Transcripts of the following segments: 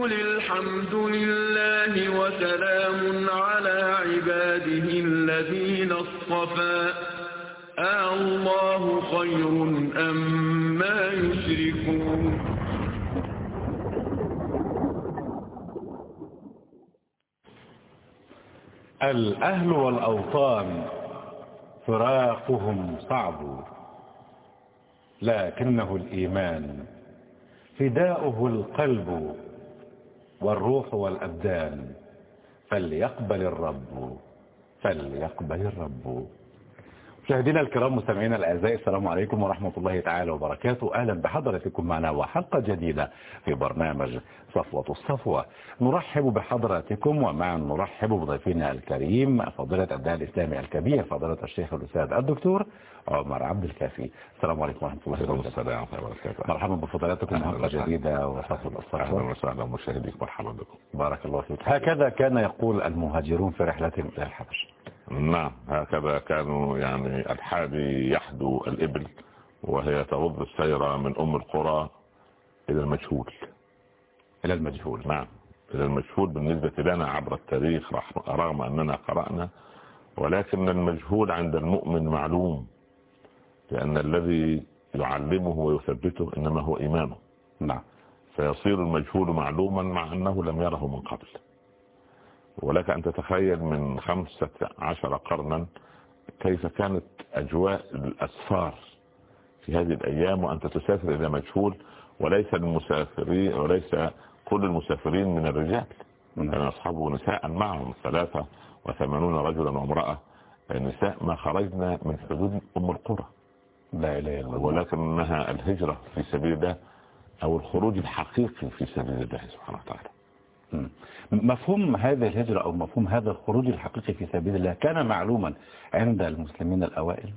قل الحمد لله وسلام على عباده الذين اصطفى الله خير أم ما يشركون الأهل والأوطان فراقهم صعب لكنه الإيمان فداؤه القلب والروح والأبدان. فليقبل الرب. فليقبل الرب. مشاهدينا الكرام مستمعينا الأعزاء السلام عليكم ورحمة الله تعالى وبركاته. أهلا بحضراتكم معنا وحلقة جديدة في برنامج صفوة الصفوة. نرحب بحضراتكم ومعا نرحب بضيفنا الكريم فضيلة الداعي الإسلامي الكبير فضيلة الشيخ الأستاذ الدكتور عمر عبد الكافي. السلام عليكم ورحمة الله وبركاته. مرحبا بفضلاتكم حلقة جديدة وصفوة الصفوة أهلا وسهلا مشاهديك مرحبا بكم. بارك الله فيك. هكذا كان يقول المهاجرون في رحلتهم إلى الحبش. نعم هكذا كانوا يعني الحادي يحدو الإبل وهي تغض السير من أم القرى إلى المجهول. إلى المجهول. نعم إلى المجهول بالنسبة لنا عبر التاريخ رغم أننا قرأنا ولكن المجهول عند المؤمن معلوم. لأن الذي يعلمه ويثبته إنما هو إيمانه. نعم. فيصير المجهول معلوما مع أنه لم يره من قبل. ولك أن تتخيل من خمسة عشر قرنا كيف كانت أجواء الأسفار في هذه الأيام وأنت تسافر إلى مجهول وليس المسافرين وليس كل المسافرين من الرجال. كان أصحابه نساء معهم ثلاثة وثمانون رجلا وامرأة نساء ما خرجنا من حدود أم القرى. لا إله إلا الله. ولكنها الهجرة في سبيل الله أو الخروج الحقيقي في سبيل الله سبحانه وتعالى. مفهوم هذه الهجرة أو مفهوم هذا الخروج الحقيقي في سبيل الله كان معلوما عند المسلمين الأوائل؟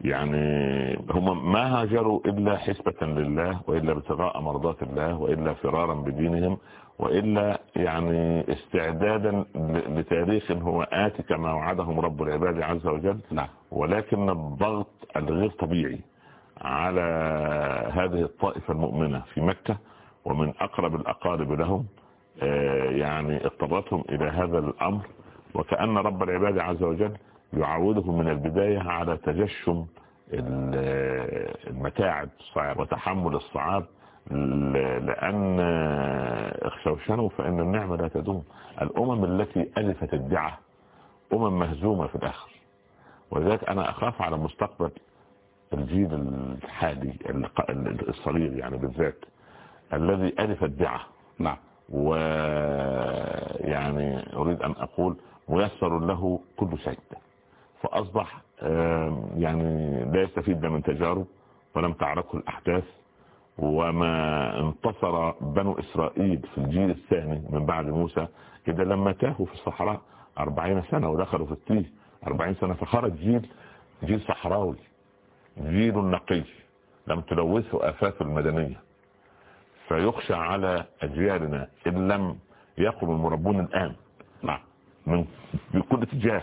يعني هم ما هاجروا إلا حسبة لله وإلا ابتغاء مرضات الله وإلا فرارا بدينهم وإلا يعني استعدادا لتاريخ هو آتي كما وعدهم رب العباد عز وجل نعم. ولكن الضغط الغير طبيعي على هذه الطائفة المؤمنة في مكة ومن أقرب الأقارب لهم يعني اضطرتهم إلى هذا الأمر وكأن رب العباد عز وجل يعودهم من البداية على تجشم المتاعب وتحمل الصعاب لأن اخشوشنوا فإن النعمة لا تدوم. الأمم التي ألفت الدعة أمم مهزومة في الآخر. ولذلك أنا أخاف على مستقبل الجيل الحالي الصغير يعني بالذات الذي ألف الدعة. نعم. ويعني أريد أن أقول ميسر له كل شيء. فأصبح يعني لا يستفيد من تجارب ولم تعرفه الأحداث. وما انتصر بنو إسرائيل في الجيل الثاني من بعد موسى إذا لما تاهوا في الصحراء أربعين سنة ودخلوا في التيه أربعين سنة فخرج جيل جيل صحراوي جيل نقي لم تلوثه آفات المدنية. فيخشى على أجيالنا إن لم يقم المربون الآن. نعم من بكل اتجاه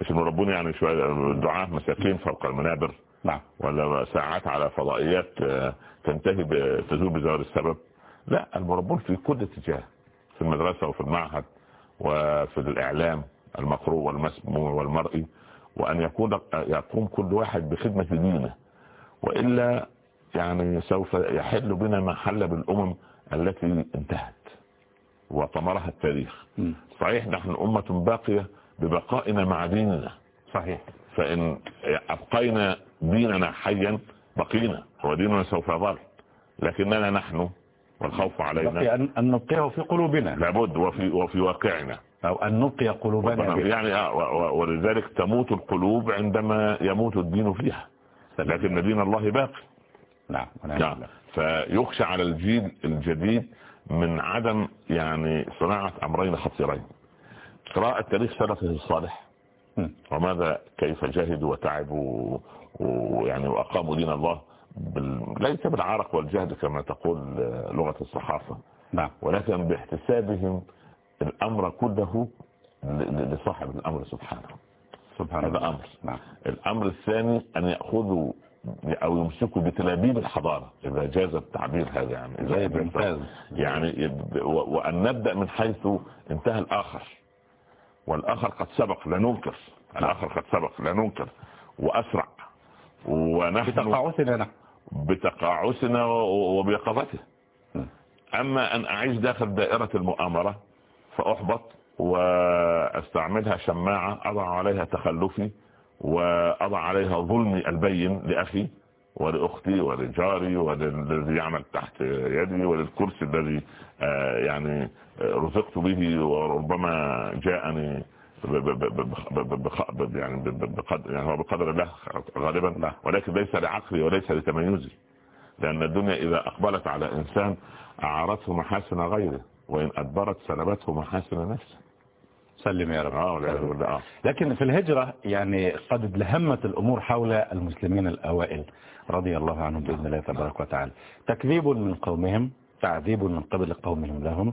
مش المربون يعني شوية دعاة مساكين فوق المنابر. نعم. ولا ساعات على فضائيات تنتهي تزول بزوال السبب. لا المربون في كل اتجاه في المدرسة وفي المعهد وفي الإعلام المقروء والمسموع والمرئي وأن يكون يقوم كل واحد بخدمة دينه. وإلا يعني سوف يحل بنا ما حل بالأمم التي انتهت وطمرها التاريخ. م. صحيح نحن أمة باقية ببقائنا مع ديننا. صحيح. فإن أبقينا ديننا حيا بقينا وديننا سوف يظل لكننا نحن والخوف علينا. أن أن نبقيه في قلوبنا. لابد وفي وفي واقعنا. أو أن نبقي قلوبنا. يعني آه ولذلك تموت القلوب عندما يموت الدين فيها. لكن دين الله باقي. نعم نعم. فيخشى على الجيل الجديد من عدم يعني صناعة أمرين خطيرين. قراءة تاريخ سلفه الصالح. وماذا كيف جاهدوا وتعبوا ويعني وأقاموا دين الله بال... ليس بالعرق والجهد كما تقول لغة الصحافة. نعم. ولكن باحتسابهم الأمر كله لصاحب الأمر سبحانه. سبحان هذا الله. أمر. نعم. الأمر الثاني أن يأخذوا أو يمسكوا بتلابيب الحضارة إذا جاز التعبير هذا يعني ممتاز يعني وأن نبدأ من حيث انتهى الآخر. والآخر قد سبق لا ننكر. الآخر قد سبق لا ننكر. وأسرع. ونحن بتقاعسنا نحن. بتقاعسنا وبيقظته. أما أن أعيش داخل دائرة المؤامرة فأحبط وأستعملها شماعة أضع عليها تخلفي وأضع عليها ظلمي البين لأخي ولأختي ولجاري وللذي يعمل تحت يدي وللكرسي الذي آه، يعني رزقت به وربما جاءني يعني بقدر يعني هو بقدر الله غالبا ولكن ليس لعقلي وليس لتميزي. لأن الدنيا إذا أقبلت على إنسان أعارته محاسن غيره وإن أدبرت سلبته محاسن نفسه. سلم يا رب. آه آه. لكن في الهجرة يعني قد ادلهمت الأمور حول المسلمين الأوائل رضي الله عنهم بإذن الله تبارك وتعالى. تكذيب من قومهم تعذيب من قبل قومهم لهم.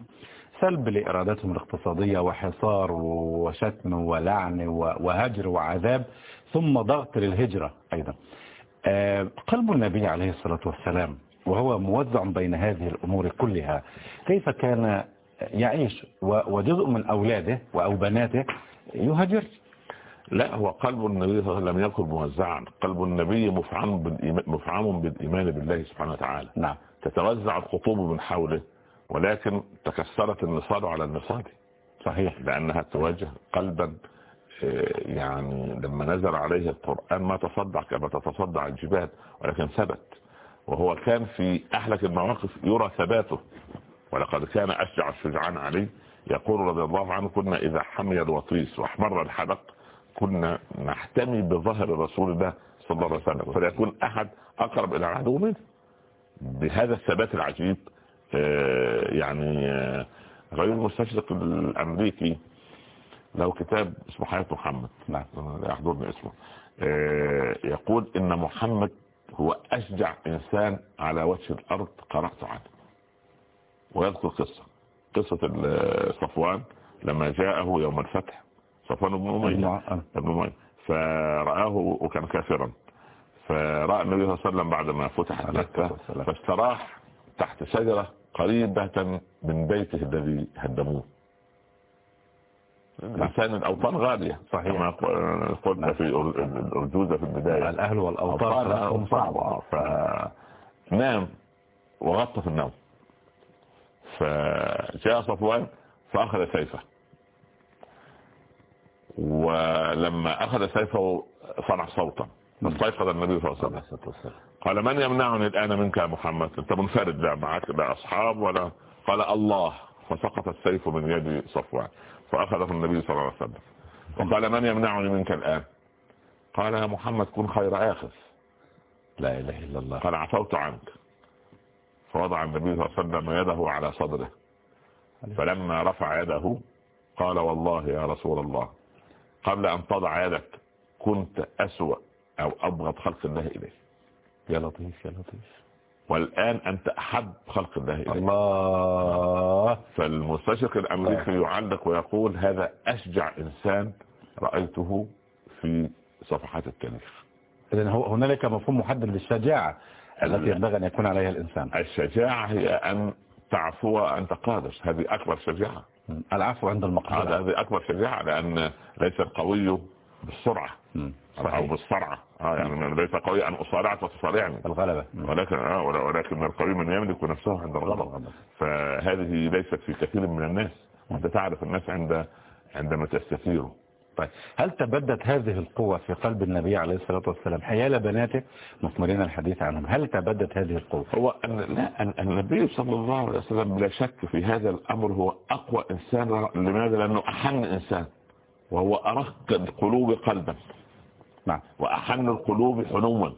سلب لإرادتهم الاقتصادية وحصار وشتم ولعن وهجر وعذاب ثم ضغط للهجرة أيضا. آه، قلب النبي عليه الصلاة والسلام وهو موزع بين هذه الأمور كلها كيف كان يعيش وجزء من أولاده أو بناته يهجر لا هو قلب النبي صلى الله عليه وسلم لم يكن موزعا. قلب النبي مفعم بالإيمان, مفعم بالإيمان بالله سبحانه وتعالى. نعم. تتوزع الخطوب من حوله. ولكن تكسرت النصال على النصال صحيح لأنها تواجه قلبا آه، يعني لما نزل عليه القرآن ما تصدع كما تتصدع الجبال ولكن ثبت. وهو كان في أحلك المواقف يرى ثباته. ولقد كان أشجع الشجعان عليه. يقول رضي الله عنه كنا إذا حمي الوطيس واحمر الحلق كنا نحتمي بظهر رسول الله صلى الله عليه وسلم. فليكون أحد أقرب إلى العدو منه. بهذا الثبات العجيب يعني آه، غير المستشرق الأمريكي. له كتاب اسمه حياة محمد. نعم. لا يحضرني اسمه. آه، يقول إن محمد هو أشجع إنسان على وجه الأرض قرأت عنه. ويذكر قصة. قصة صفوان لما جاءه يوم الفتح. صفوان بن أمية. ابن أمية. فرآه وكان كافرا. فرأى النبي صلى الله عليه وسلم بعد ما فتحت مكة فاستراح تحت شجرة قريبة من بيته الذي هدموه. لسان الأوطان غالية صحيح. كما قلنا في الأرجوزة في البداية. الأهل والأوطان صعبة. فنام وغطى في النوم. فجاء صفوان فأخذ سيفه. ولما أخذ سيفه صنع صوتا. فاستيقظ النبي صلى الله عليه وسلم. قال من يمنعني الآن منك يا محمد؟ انت منفرد لا معك لا أصحاب ولا قال الله. فسقط السيف من يد صفوان فأخذه النبي صلى الله عليه وسلم. وقال من يمنعني منك الآن؟ قال يا محمد كن خير آخذ. لا إله إلا الله. قال عفوت عنك. فوضع النبي صلى الله عليه وسلم يده على صدره. فلما رفع يده قال والله يا رسول الله قبل أن تضع يدك كنت أسوأ. أو أبغض خلق الله إليه يا لطيف يا لطيف. والآن أنت أحب خلق الله إليه الله. فالمستشرق الأمريكي يعلق ويقول هذا أشجع إنسان رأيته في صفحات التاريخ. إذن هنالك مفهوم محدد للشجاعة التي ينبغي أن يكون عليها الإنسان. الشجاعة هي أن تعفو أنت قادر هذه أكبر شجاعة. العفو عند المقدرة. هذه أكبر شجاعة لأن ليس القوي بالسرعة. صحيح. أو بالصرعة آه يعني ليس قوي أن اصارعك وتصارعني الغلبة. ولكن آه ولكن القوي من يملك نفسه عند الغضب. فهذه ليست في كثير من الناس. وأنت تعرف الناس عند عندما تستثيره. طيب. هل تبدت هذه القوة في قلب النبي عليه الصلاة والسلام حيال بناته؟ مثمرين الحديث عنهم. هل تبدت هذه القوة؟ هو أن لا أن النبي صلى الله عليه وسلم لا شك في هذا الأمر. هو أقوى إنسان. لماذا؟ لأنه أحن إنسان. وهو أرق القلوب قلبا. نعم. وأحن القلوب حنوا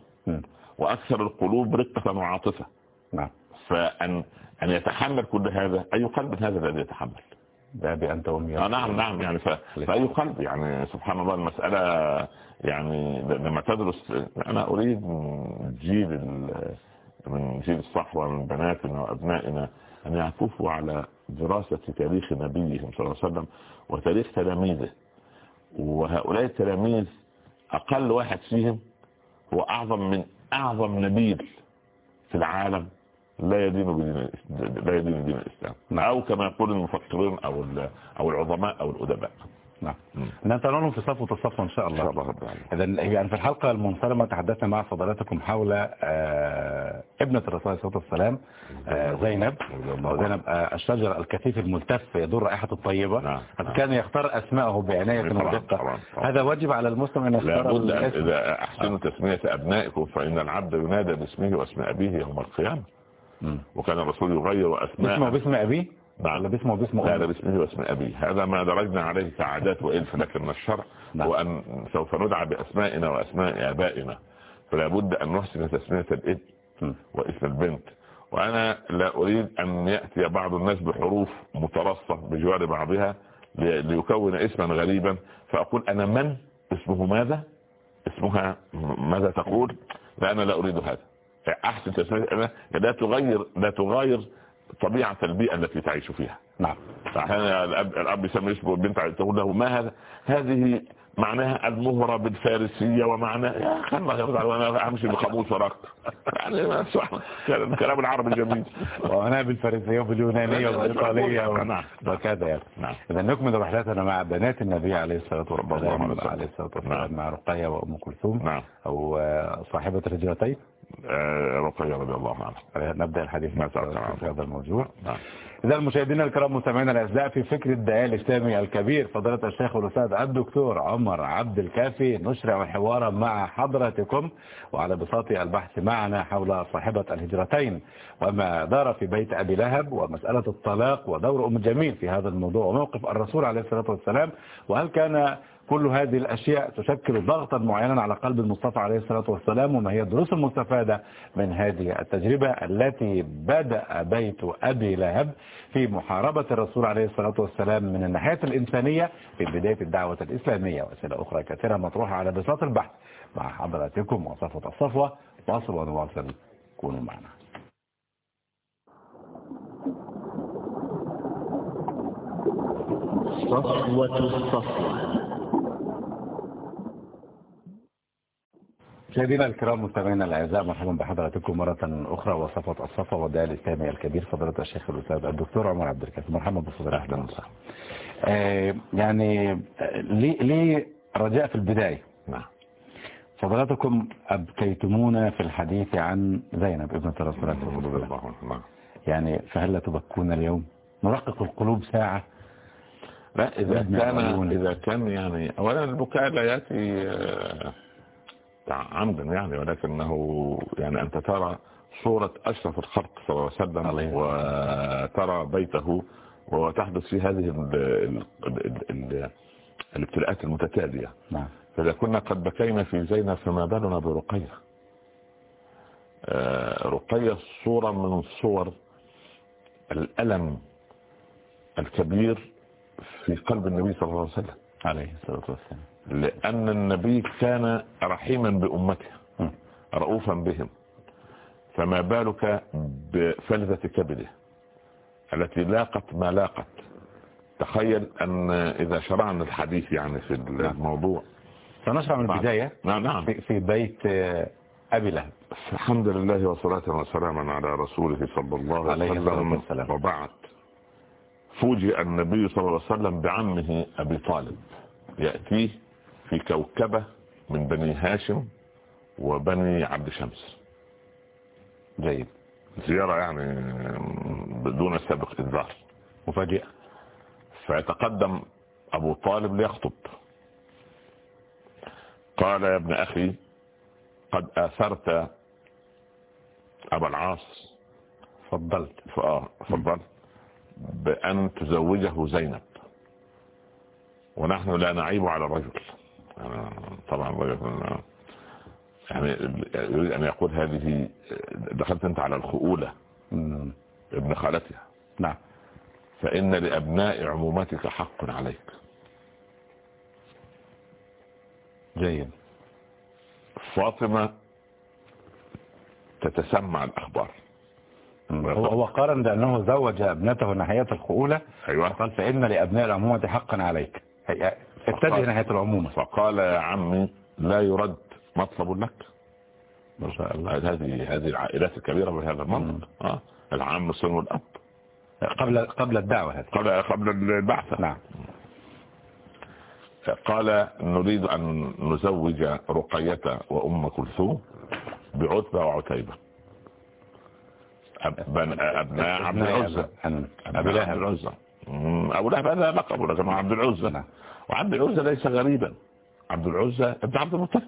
وأكثر القلوب رقة وعاطفة. نعم. فأن أن يتحمل كل هذا أي قلب هذا الذي يتحمل؟ بأبي أنت وأمي آه نعم نعم يعني فأي قلب؟ يعني سبحان الله المسألة يعني لما تدرس أنا أريد من جيل من جيل الصحوة من بناتنا وأبنائنا أن يعكفوا على دراسة تاريخ نبيهم صلى الله عليه وسلم وتاريخ تلاميذه. وهؤلاء التلاميذ أقل واحد فيهم هو أعظم من أعظم نبيل في العالم لا يدين بدين لا يدين دين الإسلام. أو كما يقول المفكرين أو أو العظماء أو الأدباء. نعم. نتنون في صفوة الصفوة إن شاء الله. إذا يعني في الحلقة المنصرمة تحدثنا مع فضلاتكم حول آه ابنة الرسول عليه الصلاة والسلام آه زينب. وزينب آه الشجر الكثيف الملتف يدور رائحة الطيبة. نعم. كان يختار أسماءه بعناية ودقة. هذا واجب على المسلم أن يختار لابد إذا أحسنوا تسمية أبنائكم فإن العبد ينادى باسمه وأسم أبيه يوم القيامة. وكان الرسول يغير أسماء اسمه باسم أبيه؟ نعم باسمه باسمه لا باسمه واسم أبي. هذا ما درجنا عليه كعادات وإلف لكن الشرع نعم. هو أن سوف ندعى بأسمائنا وأسماء آبائنا. فلا بد أن نحسن تسمية الابن واسم البنت. وأنا لا أريد أن يأتي بعض الناس بحروف مترصة بجوار بعضها ليكون اسما غريبا. فأقول أنا من؟ اسمه ماذا؟ اسمها ماذا تقول؟ لا أنا لا أريد هذا. أحسن تسمية لا تغير لا تغير طبيعة البيئة التي تعيش فيها. نعم. فأحيانا الأب, الأب يسمي البنت تقول له ما هذا؟ هذه معناها المهرة بالفارسية ومعناها يا أخي الله يرضى أنا أمشي بقاموس وراك. يعني كلام العربي الجميل. وأنا بالفارسية وباليونانية وبالإيطالية وكذا يعني. نعم. إذا نكمل رحلتنا مع بنات النبي عليه الصلاة والسلام عليه الصلاة والسلام مع رقية وأم كلثوم نعم. أو صاحبة الهجرتين. آه، رقية رضي الله عنها. نبدأ الحديث في هذا الموضوع. نعم. إذا المشاهدين الكرام مستمعينا الأعزاء في فكر الدعاء الإسلامي الكبير فضيلة الشيخ والأستاذ الدكتور عمر عبد الكافي نشرع الحوار مع حضراتكم وعلى بساط البحث معنا حول صاحبة الهجرتين. وما دار في بيت أبي لهب ومسألة الطلاق ودور أم جميل في هذا الموضوع وموقف الرسول عليه الصلاة والسلام وهل كان كل هذه الأشياء تشكل ضغطا معينا على قلب المصطفى عليه الصلاة والسلام وما هي الدروس المستفادة من هذه التجربة التي بدأ بيت أبي لهب في محاربة الرسول عليه الصلاة والسلام من الناحية الإنسانية في بداية الدعوة الإسلامية وأسئلة أخرى كثيرة مطروحة على بساط البحث. مع حضراتكم وصفة الصفوة واصل ونواصل. كونوا معنا. صفوة الصفوة. مشاهدينا الكرام مستمعينا الأعزاء مرحبا بحضراتكم مرة أخرى وصفة الصفا والدعاء الإسلامي الكبير فضيلة الشيخ الأستاذ الدكتور عمر عبد الكافي مرحبا بفضيلة أهلا وسهلا. آه، يعني ليه ليه رجاء في البداية؟ نعم. فضلاتكم أبكيتمونا في الحديث عن زينب ابنة رسول الله يعني فهل لا تبكون اليوم؟ نرقق القلوب ساعة. لا إذا كان إذا كان يعني أولا البكاء لا يأتي آه، عمدا يعني ولكنه يعني أنت ترى صورة أشرف الخلق صلى الله عليه وسلم وترى بيته وتحدث في هذه الابتلاءات المتتالية نعم. فإذا كنا قد بكينا في زينب فما بالنا برقية. آه، رقية صورة من صور الألم الكبير في قلب النبي صلى الله عليه وسلم. عليه الصلاة والسلام. لأن النبي كان رحيما بأمته رؤوفا بهم. فما بالك بفلذة كبده؟ التي لاقت ما لاقت. تخيل أن إذا شرعنا الحديث يعني في الموضوع. سنشرع من البداية نعم نعم. في بيت أبي لهب. الحمد لله وصلاة وسلاما على رسوله صلى الله عليه وسلم وبعد. فوجئ النبي صلى الله عليه وسلم بعمه أبي طالب. يأتيه في كوكبة من بني هاشم وبني عبد شمس. جيد. زيارة يعني بدون سابق إنذار. مفاجئة. فيتقدم أبو طالب ليخطب. قال يا ابن أخي قد آثرت أبا العاص. فضلت فضلت بأن تزوجه زينب. ونحن لا نعيب على الرجل. طبعا الرجل يعني يريد أن يقول هذه دخلت أنت على الخؤولة ابن خالتها. نعم. فإن لأبناء عمومتك حق عليك. جيد. فاطمة تتسمع الأخبار. هو قارن بأنه زوج ابنته ناحية الخؤولة. أيوه. قال فإن لأبناء العمومة حقا عليك. اتجه ناحية العمومة فقال يا عمي لا يرد مطلب لك. ما شاء الله. هذه هذه العائلات الكبيرة بهذا المنطق. آه. العام السن والأب قبل قبل الدعوة هذه. قبل قبل البعثة. نعم. قال نريد أن نزوج رقية وأم كلثوم بعتبة وعتيبة. أبناء عبد العزة. أبي لهب العزة. أبو لهب هذا لقب لكن عبد العزة. نعم. وعبد العزة ليس غريبا. عبد العزة ابن عبد المطلب.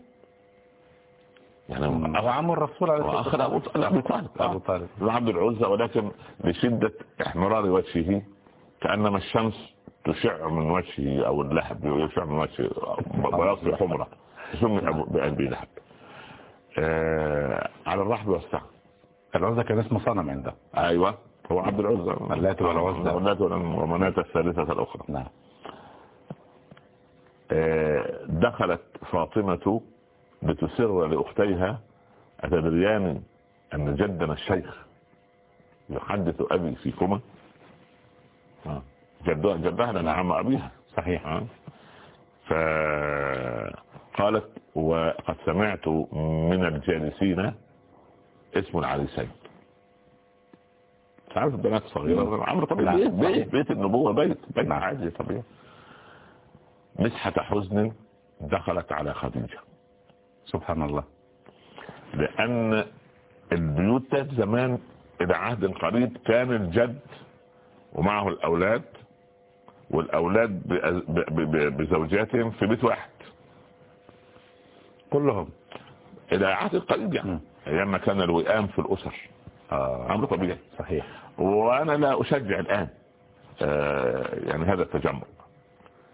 يعني هو عم الرسول عليه والسلام. أبو طالب. أبو طالب. عبد العزة ولكن لشدة احمرار وجهه كأنما الشمس تشع من وجهه أو اللهب يشع من وجهه ويصبح حمرة سمي بأبي لهب. آه على الرحب والسعة. العزة كان اسمه صنم عنده. أيوة. هو عبد العزة اللات والعزة اللات ومناة الثالثة الأخرى. نعم. دخلت فاطمة لتسر لأختيها أتدريان أن جدنا الشيخ يحدث أبي فيكما؟ آه. جدها جدها لنا عم أبيها. صحيح آه. فقالت وقد سمعت من الجالسين اسم العريسين. تعرف البنات الصغيرة؟ عمرو طبيعي. بيت, بيت, بيت النبوة بيت بيت نعم. عادي طبيعي. مسحة حزن دخلت على خديجة سبحان الله. لأن البيوت زمان إلى عهد قريب كان الجد ومعه الأولاد والأولاد بزوجاتهم في بيت واحد. كلهم. إلى عهد قريب يعني. أيام ما كان الوئام في الأسر. آه. أمر طبيعي. صحيح. وأنا لا أشجع الآن آه يعني هذا التجمع.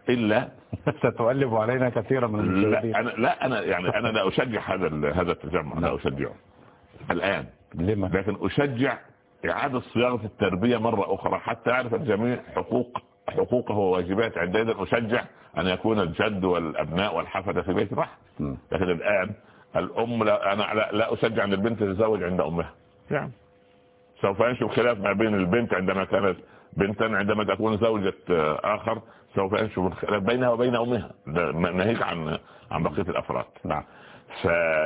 إلا ستؤلف علينا كثيرا من لا أنا لا أنا يعني أنا لا أشجع هذا هذا التجمع لا أشجعه الآن. لما؟ لكن أشجع إعادة صياغة التربية مرة أخرى. حتى يعرف الجميع حقوق حقوقه وواجبات عندئذ أشجع أن يكون الجد والأبناء والحفدة في بيت واحد لكن الآن الأم لا أنا لا, لا أشجع أن البنت تتزوج عند أمها. يعني سوف ينشب خلاف ما بين البنت عندما كانت بنتا عندما تكون زوجة آخر سوف ينشب الخلاف بينها وبين أمها. ناهيك عن عن بقية الأفراد. نعم.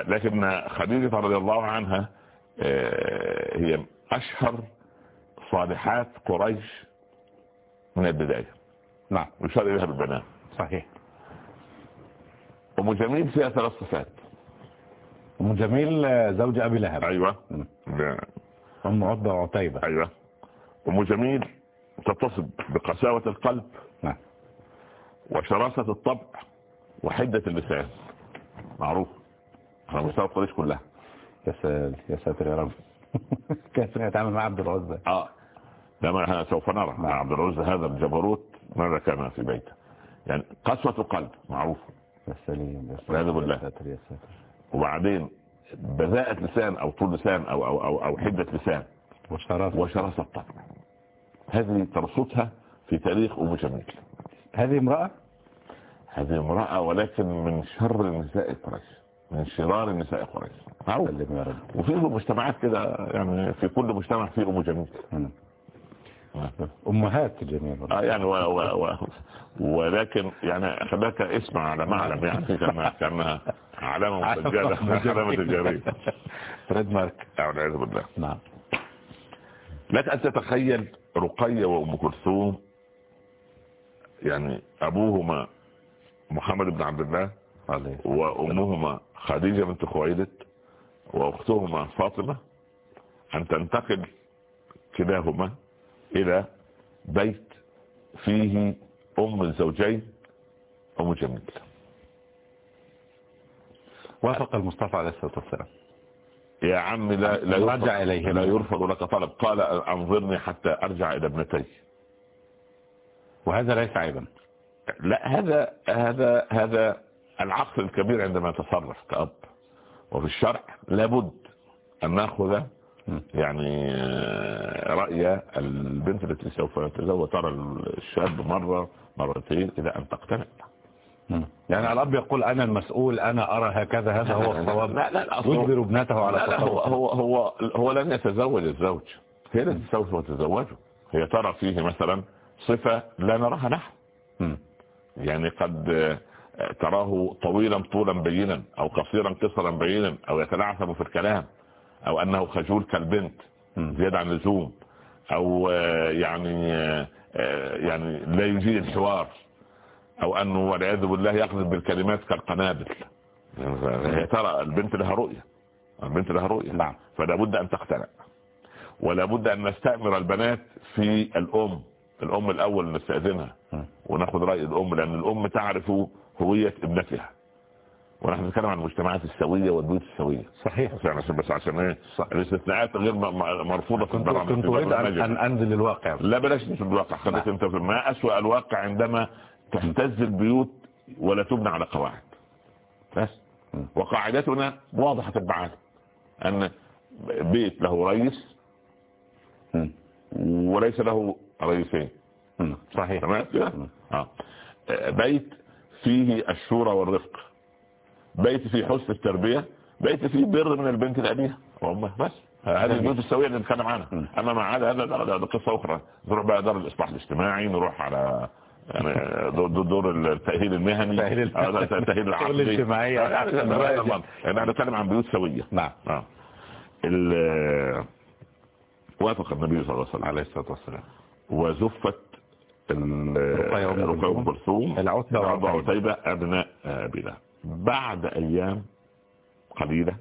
لكن خديجة رضي الله عنها هي أشهر صالحات قريش من البداية. نعم. يشار إليها بالبنات صحيح. أم جميل فيها ثلاث صفات. أم جميل زوج أبي لهب. أيوة. أم عضة وعتيبة. أيوة. أم جميل تتصف بقساوة القلب نعم وشراسة الطبع وحدة اللسان معروف. على مستوى قريش كلها. يا ساتر يا ساتر يا رب. كيف يتعامل مع عبد العزة؟ آه. لما سوف نرى. مع عبد العزة هذا الجبروت ماذا كان في بيته. يعني قسوة قلب معروف. يا سليم يا بالله. يا ساتر يا ساتر. وبعدين بذاءة لسان أو طول لسان أو أو أو, أو حدة لسان. وشراسة. وشراسة طبع هذه ترصدها في تاريخ أم جميل. هذه امرأة؟ هذه امرأة ولكن من شر نساء قريش من شرار نساء قريش. معروف. وفي مجتمعات كده يعني في كل مجتمع فيه أم جميل. مم. أمهات جميل. آه يعني و و و ولكن يعني خلاك اسم على معلم يعني كانها كانها علامة مسجله علامة تجارية. تريد مارك. والعياذ بالله. نعم. لك أن تتخيل رقية وأم كلثوم يعني أبوهما محمد بن عبد الله وأمهما خديجة بنت خويلد وأختهما فاطمة أن تنتقل كلاهما إلى بيت فيه أم الزوجين أم جميل وافق المصطفى عليه الصلاة والسلام. يا عم لا لا يرفض, رجع إليه. لا يرفض لك طلب. قال أنظرني حتى أرجع إلى ابنتي وهذا ليس عيبا. لا هذا هذا هذا العقل الكبير عندما يتصرف كأب. وفي الشرع لابد أن نأخذ يعني رأي البنت التي سوف تتزوج. ترى الشاب مرة مرتين إلى أن تقتنع. يعني الأب يقول أنا المسؤول أنا أرى هكذا هذا هو الصواب. لا لا يجبر ابنته على لا هو, هو هو هو لن يتزوج الزوج. هي التي سوف تتزوجه هي ترى فيه مثلا صفة لا نراها نحن. يعني قد تراه طويلا طولا بينا أو قصيرا قصرا بينا أو يتلعثم في الكلام أو أنه خجول كالبنت زيادة عن اللزوم أو يعني يعني لا يجيد الحوار. أو أنه والعياذ بالله يقذف بالكلمات كالقنابل. هي ترى البنت لها رؤية. البنت لها رؤية. نعم. فلا بد أن تقتنع. ولا بد أن نستأمر البنات في الأم. الأم الأول نستأذنها. وناخذ رأي الأم لأن الأم تعرف هوية ابنتها. ونحن نتكلم عن المجتمعات السوية والبيوت السوية. صحيح. يعني بس عشان إيه؟ الاستثناءات غير مرفوضة في البرامج. كنت أريد ان أن أنزل الواقع. لا بلاش في الواقع خليك أنت في ما أسوأ الواقع عندما تهتز البيوت ولا تبنى على قواعد. بس. وقاعدتنا واضحة المعاني أن بيت له رئيس وليس له رئيسين. صحيح. تمام؟ آه. بيت فيه الشورى والرفق. بيت فيه حسن التربية. بيت فيه بر من البنت لأبيها وأمها بس. هذه البيوت السوية اللي نتكلم عنها. أما مع هذا هذا قصة أخرى. نروح بقى دار الإصلاح الاجتماعي. نروح على يعني دور, دور التأهيل المهني. التأهيل العقدي الاجتماعية يعني نتكلم عن بيوت سوية. نعم. نعم وافق النبي صلى الله عليه وسلم. عليه الصلاة والسلام. وزفت رقية أم كلثوم. العتبة وعتيبة أبناء بلال بعد أيام قليلة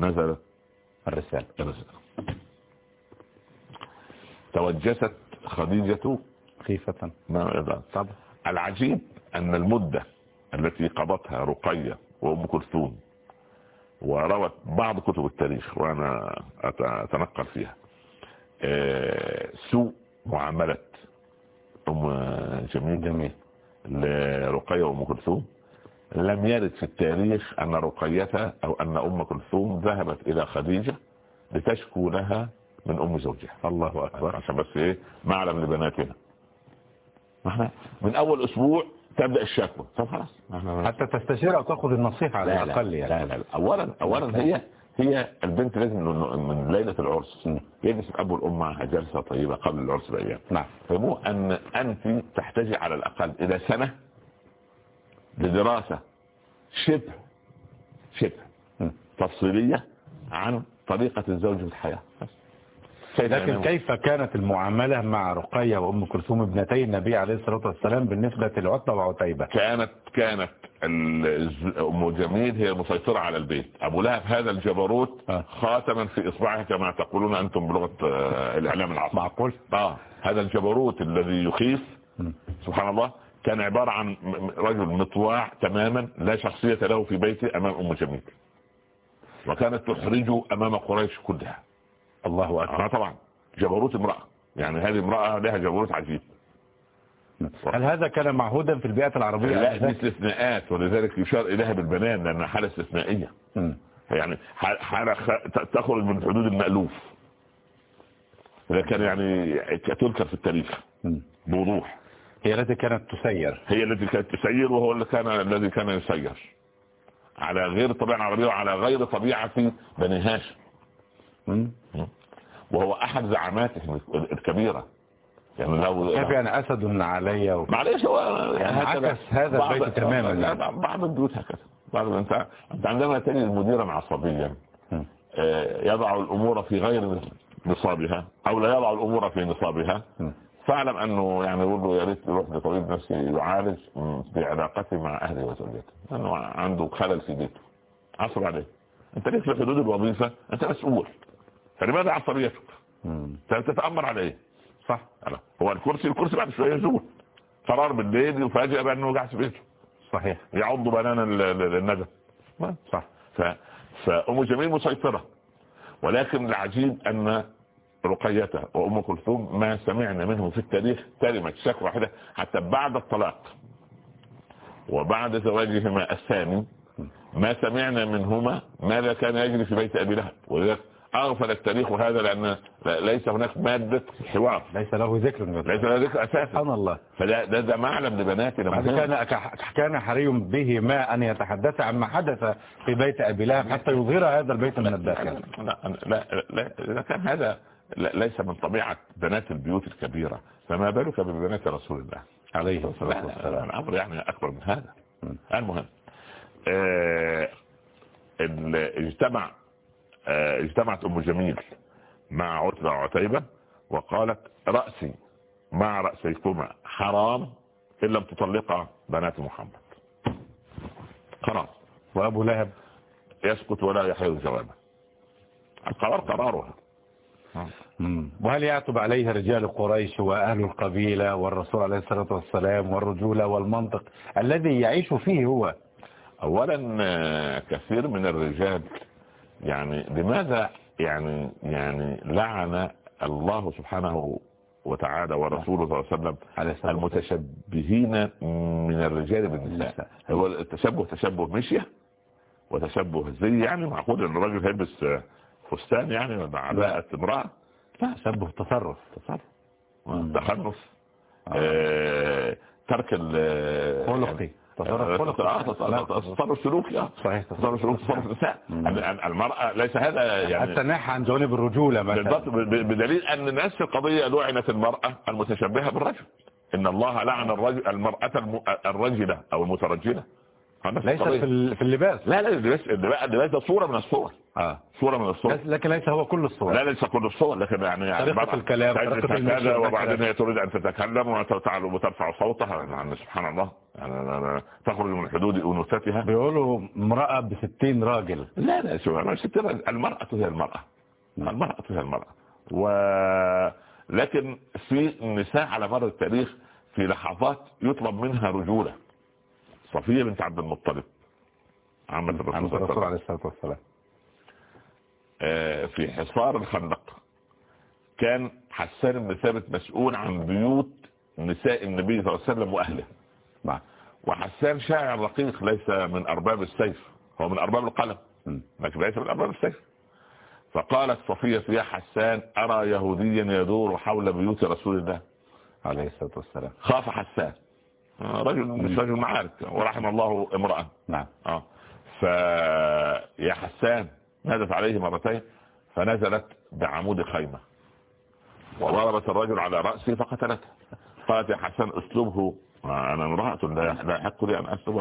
نزلت الرسالة. الرسالة. توجست خديجة خيفة طبعا العجيب أن المدة التي قضتها رقية وأم كلثوم وروت بعض كتب التاريخ وأنا أتنقل فيها سوء معاملة أم جميل جميل. لرقية وأم كلثوم. لم يرد في التاريخ أن رقية أو أن أم كلثوم ذهبت إلى خديجة لتشكو لها من أم زوجها. الله أكبر. عشان بس إيه معلم لبناتنا. إحنا من أول أسبوع تبدأ الشكوى. طب خلاص. حتى تستشير أو تأخذ النصيحة على لا الأقل لا, يعني. لا لا أولا أولا هي هي البنت لازم من ليلة العرس يجلس الأب والأم معها جلسة طيبة قبل العرس بأيام. نعم. فمو أن أنت تحتاجي على الأقل إلى سنة لدراسة شبه شبه تفصيلية عن طريقة الزوج في الحياة. لكن كيف كانت المعاملة مع رقية وأم كلثوم ابنتي النبي عليه الصلاة والسلام بالنسبة لعتبة وعتيبة؟ كانت كانت أم جميل هي المسيطرة على البيت. أبو لهب هذا الجبروت خاتما في إصبعه كما تقولون أنتم بلغة الإعلام العصر معقول؟ آه. هذا الجبروت الذي يخيف سبحان الله كان عبارة عن رجل مطواع تماما لا شخصية له في بيته أمام أم جميل. وكانت تحرجه أمام قريش كلها. الله أكبر. آه طبعا جبروت امرأة. يعني هذه امرأة لها جبروت عجيب. هل هذا كان معهودا في البيئة العربية؟ لا دي استثناءات ولذلك يشار إليها بالبنان لأنها حالة استثنائية. م. يعني حالة تخرج من حدود المألوف. لكن يعني تذكر في التاريخ. بوضوح. هي التي كانت تسير. هي التي كانت تسير وهو اللي كان الذي كان يسير. على غير الطبيعة العربية وعلى غير طبيعة بني هاشم. وهو أحد زعماته الكبيرة. يعني لو كيف يعني أسد علي و... معلش هو يعني عكس هذا البيت تماما يعني. بعض البيوت هكذا. بعض انت انت عندما تجد مديرا عصبيا يضع الأمور في غير نصابها أو لا يضع الأمور في نصابها. فاعلم أنه يعني يقول له يا ريت يروح لطبيب نفسي يعالج في علاقته مع أهله وزوجته لأنه عنده خلل في بيته. عصب عليه أنت ليس في حدود الوظيفة؟ أنت مسؤول. فلماذا عصبيتك؟ تتأمر عليه. صح. هو الكرسي الكرسي بعد شوية يزول. قرار بالليل يفاجئ بأنه قاعد في بيته. صحيح. يعض بنانا الندى صح. ف... فام جميل مسيطرة. ولكن العجيب أن رقيته وأم كلثوم ما سمعنا منهم في التاريخ كلمه شك واحدة حتى بعد الطلاق. وبعد زواجهما الثاني ما سمعنا منهما ماذا كان يجري في بيت أبي لهب. ولذلك أغفل التاريخ هذا لأن ليس هناك مادة حوار. ليس له ذكر ليس له ذكر أساسا. سبحان الله. فده ده, ده معلم لبناتنا كان كان حري به ما أن يتحدث عما حدث في بيت أبي لهب حتى يظهر هذا البيت من الداخل. لا لا لا, لا كان هذا ليس من طبيعة بنات البيوت الكبيرة. فما بالك ببنات رسول الله عليه الصلاة لا، لا، والسلام الأمر يعني أكبر من هذا. المهم آه، اجتمع اجتمعت أم جميل مع عتبة وعتيبة وقالت رأسي مع رأسيكما حرام إن لم تطلقا بنات محمد. خلاص. وأبو لهب؟ يسكت ولا يحيل جوابه القرار قرارها. وهل يعتب عليه رجال قريش وأهل القبيلة والرسول عليه الصلاة والسلام والرجولة والمنطق الذي يعيش فيه هو؟ اولا آه، كثير من الرجال يعني لماذا يعني يعني لعن الله سبحانه وتعالى ورسوله صلى الله عليه وسلم المتشبهين من الرجال بالنساء بالنساء. هو التشبه تشبه مشية وتشبه زي يعني معقول إن الراجل هيلبس آه، فستان يعني ولا علاقة امرأة؟ لا تشبه تصرف. تصرف. تخلف آه، ترك ال خلقي تصرف آه، تصرف آه. صحيح تصرف سلوكي تصرف نساء المرأة ليس هذا حتى يعني نحى عن جوانب الرجولة بالضبط بدليل أن الناس في القضية لعنت المرأة المتشبهة بالرجل. إن الله لعن الرجل المرأة الم- الرجلة أو المترجلة. ليس. في ال- في اللباس. لا لا اللباس اللباس ده صورة من الصور. آه. صورة من الصور. لكن ليس هو كل الصور. لا ليس كل الصور لكن يعني يعني طريقة الكلام، طريقة المشي والكلام. وبعدين هي تريد أن تتكلم وترفع صوتها. يعني سبحان الله. يعني تخرج من حدود أنوثتها. بيقولوا امرأة بستين راجل. لا لا شو المرأة هي المرأة. المرأة هي المرأة. و لكن في نساء على مر التاريخ في لحظات يطلب منها رجولة. صفية بنت عبد المطلب عمة الرسول عليه الصلاة والسلام. في حصار الخندق. كان حسان بن ثابت مسؤول عن بيوت نساء النبي صلى الله عليه وسلم وأهله. وحسان شاعر رقيق ليس من أرباب السيف. هو من أرباب القلم. لكن ليس من أرباب السيف. فقالت صفية يا حسان أرى يهوديا يدور حول بيوت رسول الله؟ عليه الصلاة والسلام. خاف حسان. آه، رجل مش رجل معارك. ورحم الله امرأة. نعم. آه. ف يا حسان نادت عليه مرتين فنزلت بعمود خيمة. وضربت الرجل على رأسه فقتلته. قالت يا حسان اسلبه. أنا امرأة لا يحق لي أن أسلب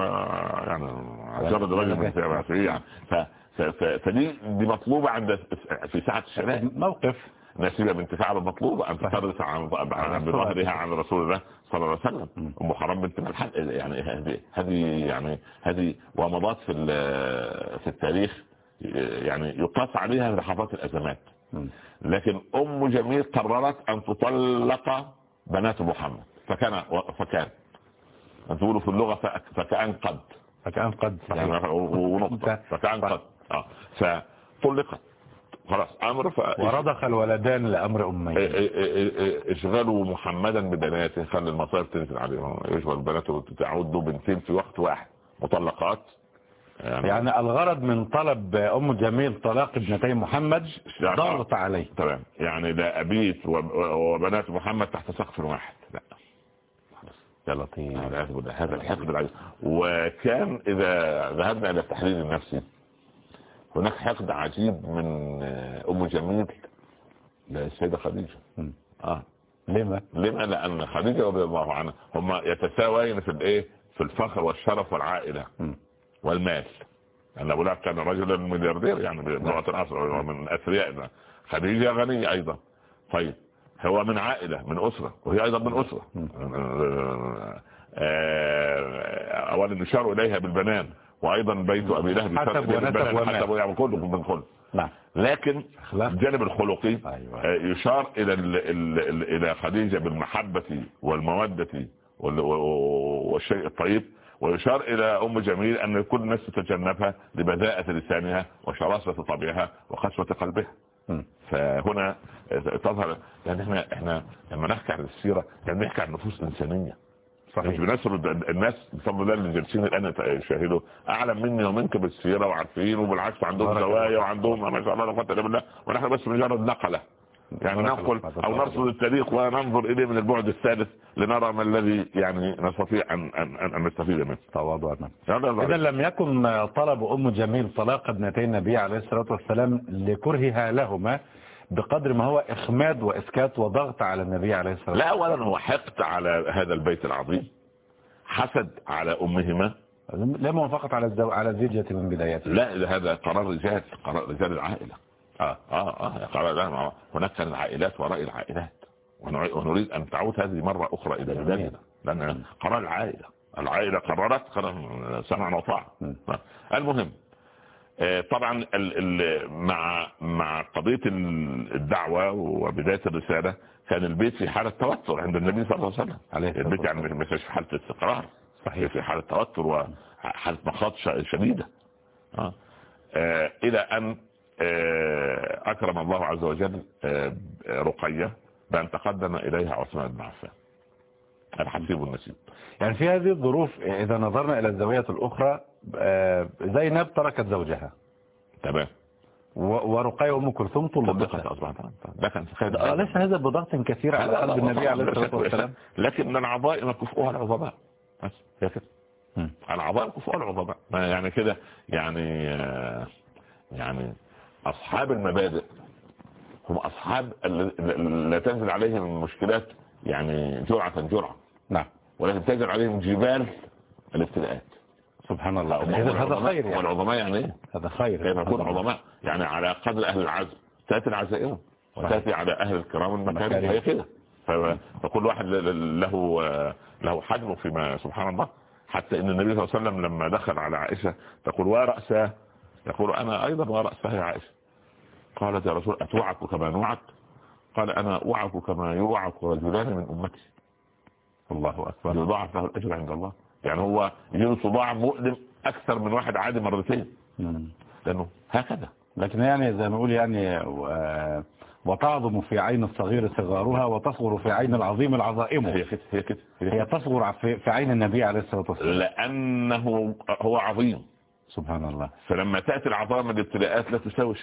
يعني جرد رجل من يعني. فدي دي مطلوبة عند في ساعة الشباب موقف. نسيبة بنت فعل مطلوبة أن تترس عن بظهرها عن رسول الله صلى الله عليه وسلم. أم حرام بنت يعني هذه يعني هذه ومضات في في التاريخ. يعني يقاس عليها لحظات الأزمات. لكن أم جميل قررت أن تطلق بنات محمد فكان فكان. تقولوا في اللغة فك- فكأن قد. فكأن قد يعني ونقطة. فكأن قد. آه. فطلقت. خلاص. أمر ف... ورضخ الولدان إيه إيه اشغلوا محمدا ببناته. خلي المصائب تنزل عليهم. يشغل بناته تعودوا بنتين في وقت واحد. مطلقات. يعني الغرض من طلب أم جميل طلاق ابنتي محمد ضغط عليه. تمام. يعني لا أبيت وب- وبنات محمد تحت سقف واحد. لا. يا لطيف. هذا الحقد العجيب. وكان إذا ذهبنا إلى التحليل النفسي هناك حقد عجيب من أم جميل للسيدة خديجة. آه. لما؟ لما؟ لأن خديجة رضي الله عنها هم يتساوين في الإيه؟ في الفخر والشرف والعائلة. مم. والمال لأن ابو لهب كان رجلا ملياردير يعني بلغة الأصل هو من اثريائنا خديجة غنية أيضا. طيب هو من عائلة من أسرة وهي أيضا من أسرة. آه، اولا يشار إليها بالبنان وأيضا بيت أبي لهب حسب ونسب ومال. يعني كله من كله نعم. لكن. الجانب الخلقي أيوة. آه، يشار إلى ال ال ال إلى خديجة بالمحبة والمودة وال- و- والشيء الطيب. ويشار إلى أم جميل أن كل الناس تتجنبها لبذاءة لسانها وشراسة طبعها وقسوة قلبها. فهنا تظهر لأن إحنا إحنا لما نحكي عن السيرة يعني نحكي عن نفوس إنسانية. مش صحيح بنسرد الناس بفضل الله اللي جالسين الآن يشاهدوا. أعلم مني ومنك بالسيرة وعارفين وبالعكس عندهم زوايا. وعندهم ما شاء الله لا قوة إلا بالله. ونحن بس مجرد نقلة. يعني بارك ننقل. أو نرصد التاريخ وننظر إليه من البعد الثالث لنرى ما الذي يعني نستطيع ان ان ان, نستفيد منه. تواضع نعم. إذا لم يكن طلب أم جميل طلاق ابنتي النبي عليه الصلاة والسلام لكرهها لهما بقدر ما هو إخماد وإسكات وضغط على النبي عليه الصلاة لا أولا هو حقد على هذا البيت العظيم حسد على والسلام لا موافقة على الزو... على الزوجة من بدايته لا هذا قرار رجال قرار رجال العائلة. آه آه آه ما- هناك كان العائلات وراء العائلات ونريد أن تعود هذه مرة أخرى إلى. بلادنا لأن قرار العائلة العائلة قررت قرار سمعا وطاعة. المهم آه، طبعا مع مع قضية ال- الدعوة وبداية الرسالة كان البيت في حالة توتر عند النبي صلى الله عليه وسلم عليه البيت يعني مش في حالة استقرار صحيح. في حالة توتر وحالة مخاض ش- شديدة آه. آه، إلى أن آه، أكرم الله عز وجل آه، رقية بأن تقدم إليها عثمان بن عفان. الحسيب النسيب يعني في هذه الظروف إذا نظرنا إلى الزاوية الأخرى آه، زينب تركت زوجها. تمام. ورقية وأم كلثوم طلقت أصبحت آه، ليس هذا بضغط كثير على قلب النبي عليه الصلاة والسلام. لكن العظائم كفؤها العظماء. بس هي كده. العظائم كفؤها العظماء. ما يعني كده يعني يعني أصحاب المبادئ هم أصحاب لا تنزل عليهم المشكلات يعني جرعة جرعة. نعم. ولكن تنزل عليهم جبال الابتلاءات سبحان الله. إذا هذا خير يعني. والعظماء يعني إيه؟ هذا خير. كيف يكون عظماء؟ يعني على قدر أهل العزم. تأتي العزائم. وتاتي على أهل الكرام المكارم المكارم. هي كده فكل واحد له له حجمه فيما سبحان الله. حتى إن النبي صلى الله عليه وسلم لما دخل على عائشة تقول وراسها يقول أنا أيضا وراسها يا عائشة. قالت يا رسول أتوعك كما نوعك؟ قال أنا أوعك كما يوعك رجلان من أمتي. الله أكبر. يضاعف له الأجر عند الله. يعني هو يجيله صداع مؤلم أكثر من واحد عادي مرتين. مم. لأنه هكذا. لكن يعني زي ما نقول يعني و- وتعظم في عين الصغير صغارها وتصغر في عين العظيم العظائمه هي كده هي كده هي هي تصغر في في عين النبي عليه الصلاة والسلام. لأنه هو عظيم. سبحان الله. فلما تأتي العظام الابتلاءات لا تساوي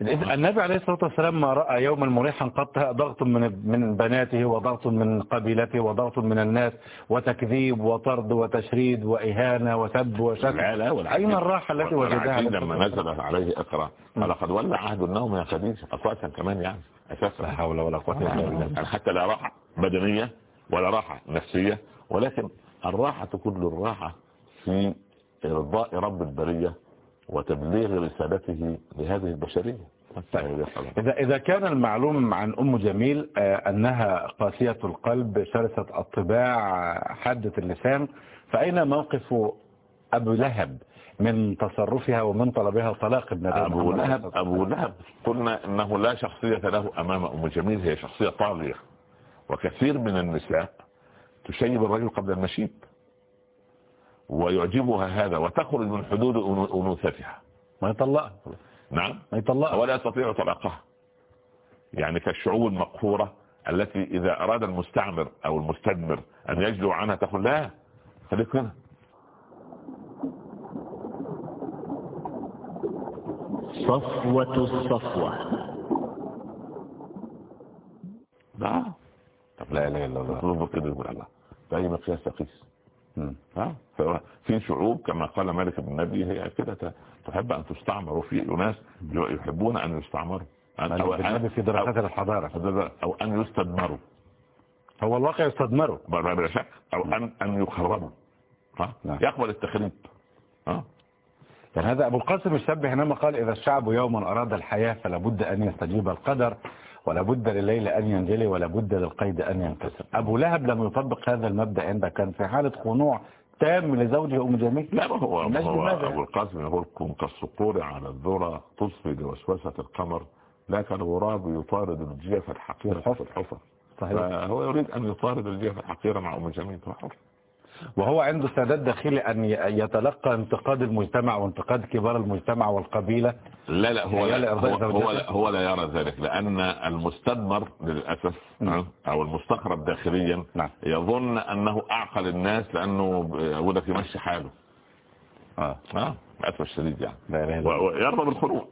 إذ النبي عليه الصلاة والسلام ما رأى يوما مريحا قط ضغط من من بناته وضغط من قبيلته وضغط من الناس وتكذيب وطرد وتشريد وإهانة وسب وشتم لا لا أين الراحة التي وجدها لما؟ نزل عليه إقرأ. لقد ولى عهد النوم يا خديجة. أساسا كمان يعني. لا أساسا حول ولا قوة إلا بالله. يعني حتى لا راحة بدنية ولا راحة نفسية ولكن الراحة كل الراحة في إرضاء رب البرية وتبليغ رسالته لهذه البشرية. إذا إذا كان المعلوم عن أم جميل آه، أنها قاسية القلب شرسة الطباع حادة اللسان فأين موقف أبو لهب من تصرفها ومن طلبها طلاق ابن أبو لهب. أبو لهب. قلنا أنه لا شخصية له أمام أم جميل هي شخصية طاغية وكثير من النساء تشيب الرجل قبل المشيب. ويعجبها هذا وتخرج من حدود أنو- أنوثتها. ما يطلقها. نعم. ما يطلقها. ولا يستطيع طلاقها. يعني كالشعوب المقهورة التي إذا أراد المستعمر أو المستدمر أن يجلو عنها تقول لا خليك هنا. صفوة الصفوة. لا. طب لا إلا الله. تطلب كده يقول الله. بأي مقياس تقيس؟ في شعوب كما قال مالك بن النبي هي كده تحب أن تستعمر وفي ناس يحبون أن يستعمروا. أن- أو, النبي في دراسات الحضارة. أو, أن يستدمروا. هو الواقع يستدمره بلا شك. أو أن أن يخربوا. ها؟ نعم. يقبل التخريب. ها؟ يعني هذا أبو القاسم الشاب حينما قال إذا الشعب يوما أراد الحياة فلا بد أن يستجيب القدر. ولا بد لليل أن ينجلي ولا بد للقيد أن ينكسر أبو لهب لم يطبق هذا المبدأ عندما كان في حالة خنوع تام لزوجه أم جميل. لا ما هو, هو؟ أبو القاسم يقول كن كالصقور على الذرة تصفي لوسوسة القمر لا كالغراب يطارد الجيف الحقيرة في الحفر. صحيح. فهو يريد أن يطارد الجيف الحقيرة مع أم جميل هو حر وهو عنده استعداد داخلي أن يتلقى انتقاد المجتمع وانتقاد كبار المجتمع والقبيلة. لا لا هو لا لإرضاء هو, هو؟ لا هو لا يرى ذلك لأن المستدمر للأسف نعم. أو المستخرب داخليا نعم. يظن أنه أعقل الناس لأنه يقول لك يمشي حاله. آه. آه للأسف الشديد يعني. لا ويرضى بالخروج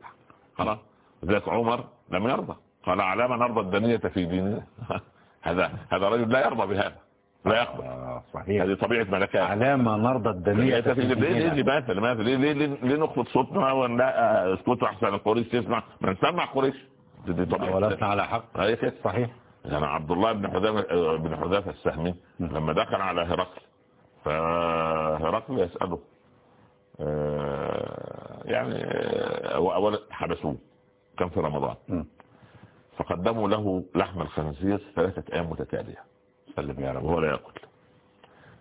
خلاص. ذاك عمر لم يرضى. قال على ما نرضى الدنية في ديننا هذا هذا رجل لا يرضى بهذا. لا يقبل. آه صحيح. هذه طبيعة ملكات. علامة نرضى الدنيا ليه ليه ليه لماذا ليه ليه ليه, ليه نخفض صوتنا ولا اسكتوا أحسن؟ القريش تسمع ما نسمع قريش. دي, طبيعة ولسنا على حق. صحيح. يعني عبد الله بن حذافة بن حذافة السهمي لما دخل على هرقل فهرقل يسأله آه، يعني آه، أولا حبسوه. كان في رمضان. فقدموا له لحم الخنزير ثلاثة أيام متتالية. سلم يا رب. وهو لا يأكل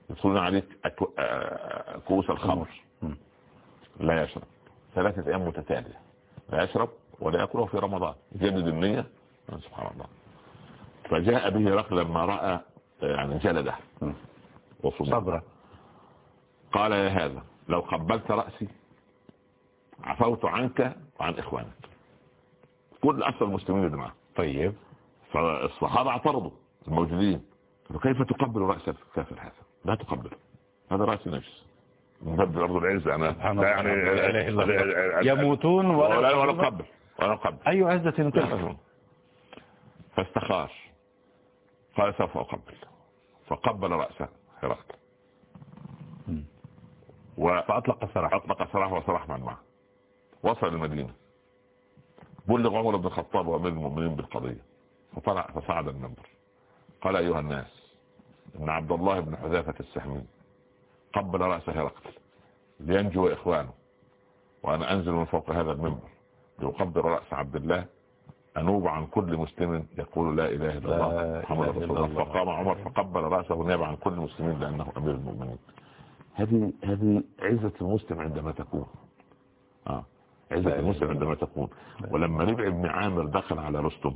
يدخلون عليك أكو- آه، كؤوس الخمر. لا يشرب. ثلاثة أيام متتالية. لا يشرب ولا يأكله في رمضان. يجدد النية. سبحان الله. فجاء به رقل لما رأى يعني جلده. صبرا. قال يا هذا لو قبلت رأسي عفوت عنك وعن إخوانك. كل أصل المسلمين اللي معه طيب. فالصحابة اعترضوا. الموجودين. قالوا كيف تقبل رأس الكافر هذا لا تقبل. هذا رأس نجس باب الأرض العزة أنا. يعني. يموتون ولا ولا ولا قبل ولا قبل أي عزة تلك فاستخار قال سوف أقبل. فقبل رأسه هرقل. وأطلق فأطلق السراح سراحه وسراح من معه. وصل المدينة. بلغ عمر بن الخطاب وأمير المؤمنين بالقضية. فطلع فصعد المنبر قال أيها الناس إن عبد الله بن حذافة السهمي قبل رأس هرقل لينجو إخوانه وأنا أنزل من فوق هذا المنبر لأقبل رأس عبد الله أنوب عن كل مسلم يقول لا إله إلا لا الله محمد رسول الله. فقام عمر فقبل رأسه نيابة عن كل المسلمين لأنه أمير المؤمنين. هذه هذه عزة المسلم عندما تكون. آه. عزة المسلم عندما تكون. ولما ربع بن عامر دخل على رستم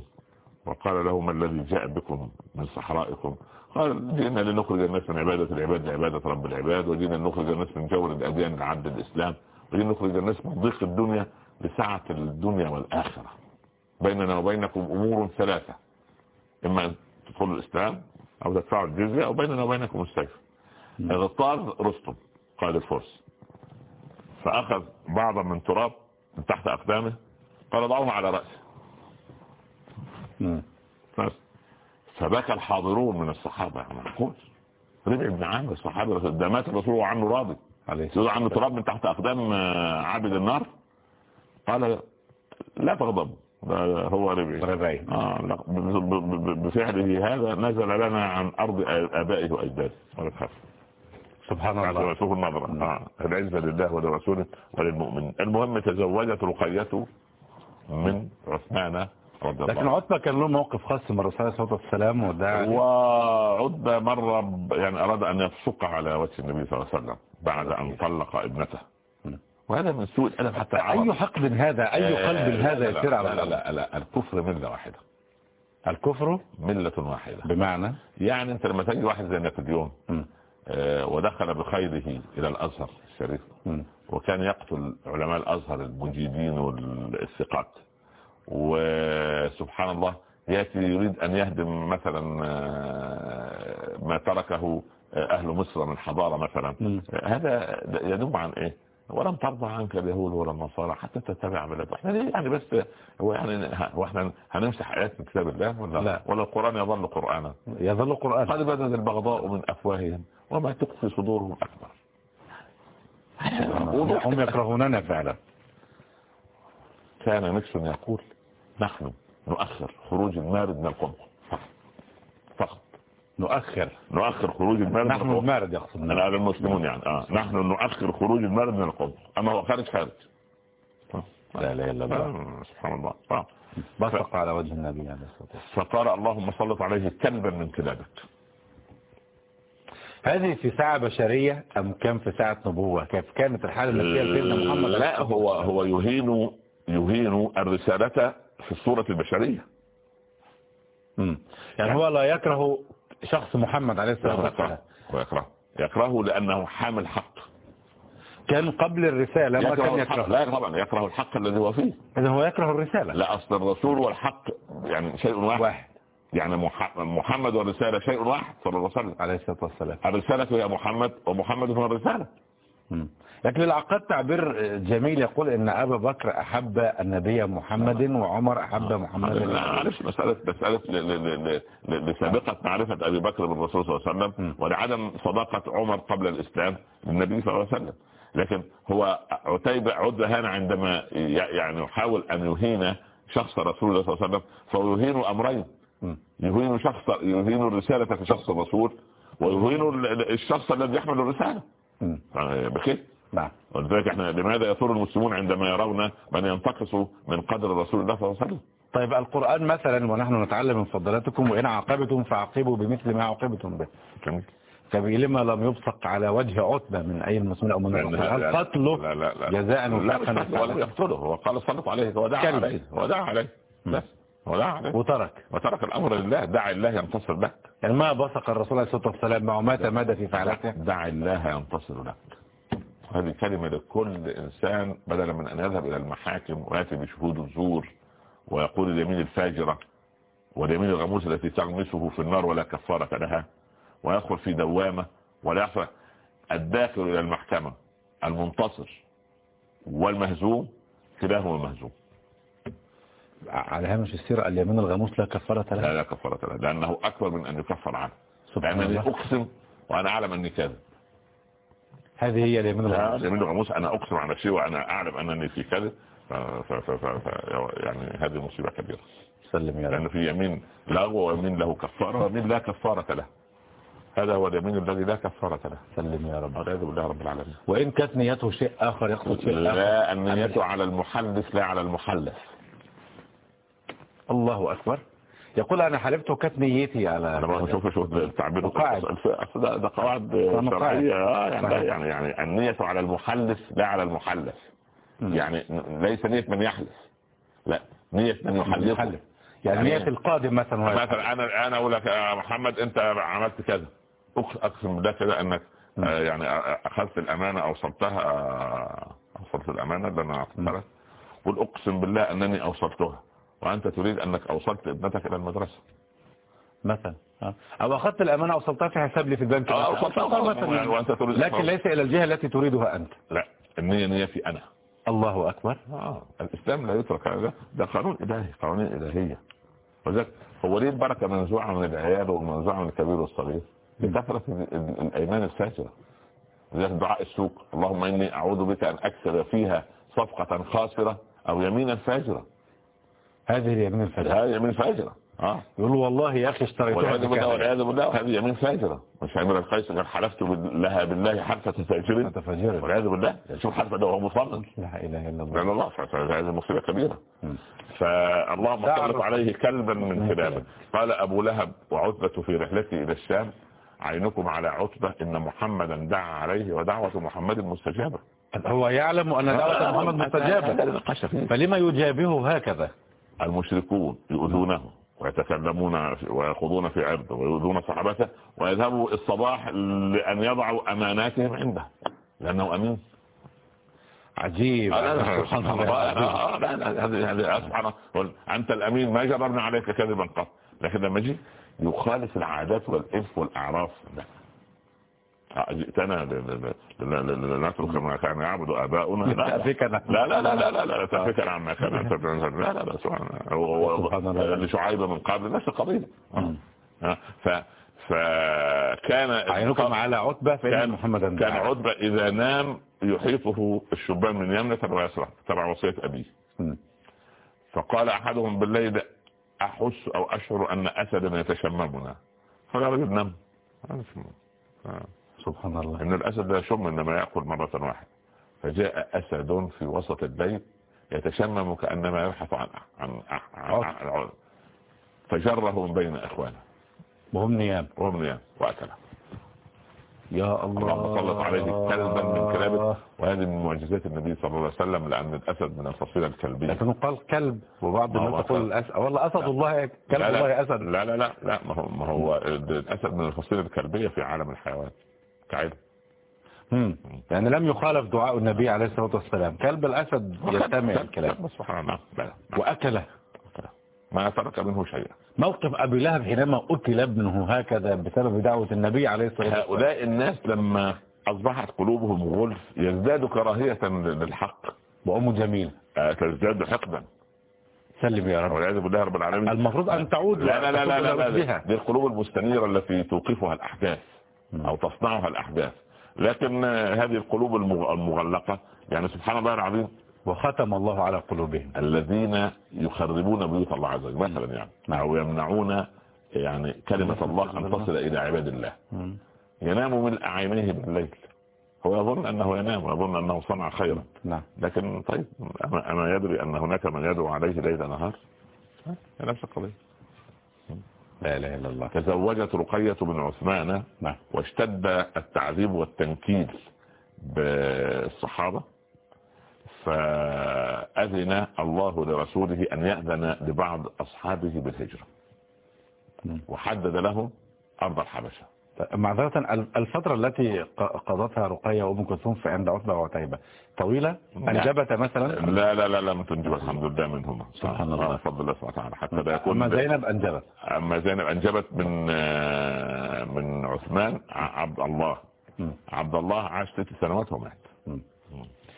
وقال له ما الذي جاء بكم من صحرائكم. قال جئنا لنخرج الناس من عبادة العباد لعبادة رب العباد وجئنا لنخرج الناس من جور الأديان لعبد الإسلام وجئنا نخرج الناس من ضيق الدنيا لسعة الدنيا والآخرة. بيننا وبينكم أمور ثلاثة. إما أن تدخلوا الإسلام أو تدفعوا الجزية أو بيننا وبينكم السيف. اغتاظ رستم قائد الفرس. فأخذ بعضا من تراب من تحت أقدامه قال ضعوه على رأسه. فبكى الحاضرون من الصحابة معقول ربع بن عامر الصحابي ده مات الرسول وعنه راضي. عليه يوضع عنه تراب من تحت أقدام آه، عابد النار. قال لا تغضب ده هو ربعي. ربعي. آه لا ب- ب- ب- بفعله هذا نزل لنا عن أرض آبائه وأجداده. ولا تخاف سبحان الله. شوف النظرة آه. العزة لله ولرسوله وللمؤمن. المهم تزوجت رقيته من عثمان رضي الله لكن عتبة كان له موقف خاص من الرسول صلى الله عليه وسلم ودعا وعتبة مرة يعني أراد أن يفسق على وجه النبي صلى الله عليه وسلم بعد أن طلق ابنته. وهذا من سوء الأدب حتى أي. حقد هذا؟ أي آه، قلب هذا يسير على لا لا, لا لا الكفر ملة واحدة. الكفر؟ ملة واحدة. بمعنى؟ يعني أنت لما تجي واحد زي نابليون. آه، ودخل بخيله إلى الأزهر الشريف. وكان يقتل علماء الأزهر المجيدين والثقات. وسبحان الله يأتي يريد أن يهدم مثلا آه، ما تركه آه، أهل مصر من حضارة مثلا. مم. هذا ينم عن إيه؟ ولم ترضى عنك اليهود ولا النصارى حتى تتبع بلاد إحنا ليه يعني بس هو يعني هو إحنا هنمسح آيات من كتاب الله ولا؟ لا. ولا القرآن يظل قرانا؟ يظل قرآن قد بدت البغضاء من أفواههم وما تخفي صدورهم أكبر. هم يكرهوننا فعلا. كان نيكسون يقول. نحن نؤخر خروج المارد من القنصل فقط. نؤخر. نؤخر خروج المارد نحن المارد يقصد لا لا المسلمون يعني. آه. نحن نؤخر خروج المارد من القنصل أما هو خارج خارج. لا إلا الله. آه. سبحان الله. آه. بصق على وجه النبي عليه الصلاة والسلام. فقال اللهم سلط عليه كلبا من كلابك. هذه في ساعة بشرية أم كان في ساعة نبوة؟ كيف كانت الحالة التي فيها سيدنا محمد؟ لا هو؟ هو يهين يهين الرسالة في الصورة البشرية. مم. يعني هو لا يكره شخص محمد عليه الصلاة والسلام. يكره ويكره. يكرهه لأنه حامل حق. كان قبل الرسالة ما يكره كان يكره لا طبعا يكره الحق الذي هو فيه. إذا هو يكره الرسالة. لا أصل الرسول والحق يعني شيء واحد, واحد. يعني مح- محمد والرسالة شيء واحد صلى الله عليه وسلم. عليه الصلاة والسلام. الرسالة هي محمد ومحمد هو الرسالة. لكن للعقاد تعبير جميل يقول إن أبا بكر أحب النبي محمد وعمر أحب محمد. لا معلش مسألة مسألة لسابقة معرفة أبي بكر بالرسول صلى الله عليه. وسلم ولعدم صداقة عمر قبل الإسلام للنبي صلى الله عليه وسلم. لكن هو عتيبة عتبة هنا عندما يعني يحاول أن يهين شخص رسول الله صلى الله عليه وسلم فيهين أمرين. م. يهين شخص يهين الرسالة في شخص الرسول ويهين ال- الشخص الذي يحمل الرسالة. بخير. نعم. ولذلك إحنا لماذا يثور المسلمون عندما يرون من ينتقص من قدر رسول الله صلى الله عليه وسلم؟ طيب القرآن مثلا ونحن نتعلم من فضلاتكم وإن عاقبتم فعاقبوا بمثل ما عاقبتم به. جميل. طب لما لم يبصق على وجه عتبة من أي المسلمين أو من لا- الرسول لا- هل قتله لا لا لا. جزاء وفاقا ولا يقتله. هو قال سلط عليه هو دعا كلب. عليه هو دعا عليه بس هو دعا عليه. وترك. وترك الأمر لله. دع الله ينتصر لك. يعني ما بصق الرسول عليه الصلاة والسلام معه؟ مات مدى في فعلته؟ دع الله ينتصر لك. هذه كلمة لكل إنسان بدلا من أن يذهب إلى المحاكم ويأتي بشهود الزور ويقول اليمين الفاجرة واليمين الغموس التي تغمسه في النار ولا كفارة لها ويدخل في دوامة ولا يحصل. الداخل إلى المحكمة المنتصر والمهزوم كلاهما مهزوم. على هامش السيرة اليمين الغموس لا كفارة لا له لا كفارة له لأنه أكبر من أن يكفر عنه. سبحان الله. أقسم وأنا أعلم أني كاذب. هذه هي اليمين الغموس. يمين الغموس. أنا أقسم على شيء وأنا أعلم أنني في كذب ف... ف... ف... ف... ف... يعني هذه مصيبة كبيرة. سلم يا رب. لأن في يمين لغو ويمين له كفارة ويمين لا كفارة له. هذا هو اليمين الذي لا كفارة له. سلم يا رب. والعياذ بالله رب العالمين. وإن كانت نيته شيء آخر يقصد شيء آخر. لا النية على المحلف لا على المحلف. الله أكبر. يقول أنا حلفت وكانت نيتي على أنا بقى شوف شوف التعبير ده, ده قواعد شرعية. آه يعني. يعني يعني النية على المحلف لا على المحلف. يعني ليس نية من يحلف. لا نية من يحلفه. محلف يعني نية القادم مثلا مثلا أنا أنا أقول لك يا محمد أنت عملت كذا. أقسم بالله كده إنك آه، يعني آه، أخذت الأمانة اوصلتها آه، اوصلت الأمانة اللي أنا اعطيتها لك قل أقسم بالله إنني اوصلتها وأنت تريد أنك أوصلت ابنتك إلى المدرسة. مثلا آه. أو أخذت الأمانة وصلتها في حساب لي في البنك تريد لكن ليس إلى الجهة التي تريدها أنت. لا النية نيتي أنا. الله أكبر. آه الإسلام لا يترك هذا. ده قانون إلهي قوانين إلهية. وذلك هو ليه البركة منزوعة من العيال ومنزوعة من الكبير والصغير؟ لكثرة ال- ال- الأيمان الفاجره لذلك دعاء السوق اللهم إني أعوذ بك أن اكسب فيها صفقة خاسرة أو يمينا فاجرة. هذه اليمين الفجر. هذه يمين فاجره آه. يقول والله يا أخي اشتريتها والعياذ بالله. والعياذ بالله. هذه يمين فاجره مش عامر القيس قال حلفت لها بالله حلفه فاجر متفجرة والعياذ بالله. شوف حلفه ده وهو مصمم لا إله إلا الله. لأن الله فهذه مصيبة كبيرة. مم. فاللهم سلط عليه كلبا من كلابه قال أبو لهب وعتبة في رحلته إلى الشام عينكم على عتبة إن محمدا دعا عليه ودعوة محمد مستجابة. هو يعلم أن دعوة محمد مستجابة. فلما يجابه هكذا؟ المشركون يؤذونه ويتكلمون ويخوضون في عرضه ويؤذون صحابته ويذهبوا الصباح لأن يضعوا أماناتهم عنده لأنه أمين. عجيب. سبحان الله. أنت الأمين ما جربنا عليك كذبا قط. لكن لما يجي يخالف العادات والإرث والأعراف. لا آه، جئتنا لنترك ما كان يعبد آباؤنا. لا لا. لا لا لا لا لا لا تفكر عما كان. لا لا لا سبحان الله. سبحان الله. لشعيب من قبل نفس القضية ف فكان عينكم على عتبة فإن محمدا كان. عتبة إذا نام يحيطه الشبان من يمنة ويسرى تبع وصية أبيه. فقال أحدهم بالليل أحس أو أشعر أن أسدا يتشممنا. قال يا رجل نم. آه. سبحان الله. إن الأسد لا يشم إنما يأكل مرة واحدة. فجاء أسد في وسط الليل يتشمم كأنما يبحث عن عن, عن, عن, عن فجره من بين إخوانه. وهم نيام وهم نيام وأكله. يا الله. اللهم سلط عليه كلبا من كلابه. وهذه من معجزات النبي صلى الله عليه وسلم لأن الأسد من الفصيلة الكلبية. لكنه قال كلب. وبعض الناس تقول أسد. الأسد والله أسد الله كلب لا لا. الله أسد. لا لا لا. لا ما هو ما هو الأسد من الفصيلة الكلبية في عالم الحيوان. مم. يعني لم يخالف دعاء النبي عليه الصلاة والسلام. كلب الأسد يستمع الكلام سبحان الله. لا لا. وأكله. ما ترك منه شيئا. موقف أبي لهب حينما أكل ابنه هكذا بسبب دعوة النبي عليه الصلاة والسلام. هؤلاء الناس لما أصبحت قلوبهم غلف يزداد كراهية للحق. وأمه جميل. آه، تزداد حقدا. سلم يا رب. والعياذ بالله رب العالمين. المفروض أن تعود لا لا لا لا, لا, لا, بها. دي القلوب المستنيرة التي توقفها الأحداث. أو تصنعها الأحداث. لكن هذه القلوب المغ- المغلقة يعني سبحان الله العظيم. وختم الله على قلوبهم. الذين يخربون بيوت الله عز وجل مثلا يعني. نعم. أو يمنعون يعني كلمة الله أن تصل إلى عباد الله. ينام من اعينيه بالليل هو يظن أنه ينام ويظن أنه صنع خيرا. نعم. لكن طيب اما أما يدري أن هناك من يدعو عليه ليل نهار؟ نفس القضية. لا إله إلا الله. تزوجت رقية بن عثمان نعم. واشتد التعذيب والتنكيل بالصحابة فأذن الله لرسوله أن يأذن لبعض أصحابه بالهجرة. وحدد لهم أرض الحبشة معذرة ال- الفترة التي قضتها رقية وأم كلثوم في عند عتبة وعتيبة طويلة؟ لا. أنجبت مثلا؟ لا لا لا لم تنجب الحمد لله منهما. سبحان الله. بفضل الله سبحانه وتعالى حتى لا يكون أما زينب أنجبت. أما زينب أنجبت من آه، من عثمان عبد الله. عبد الله عاش ست سنوات ومات.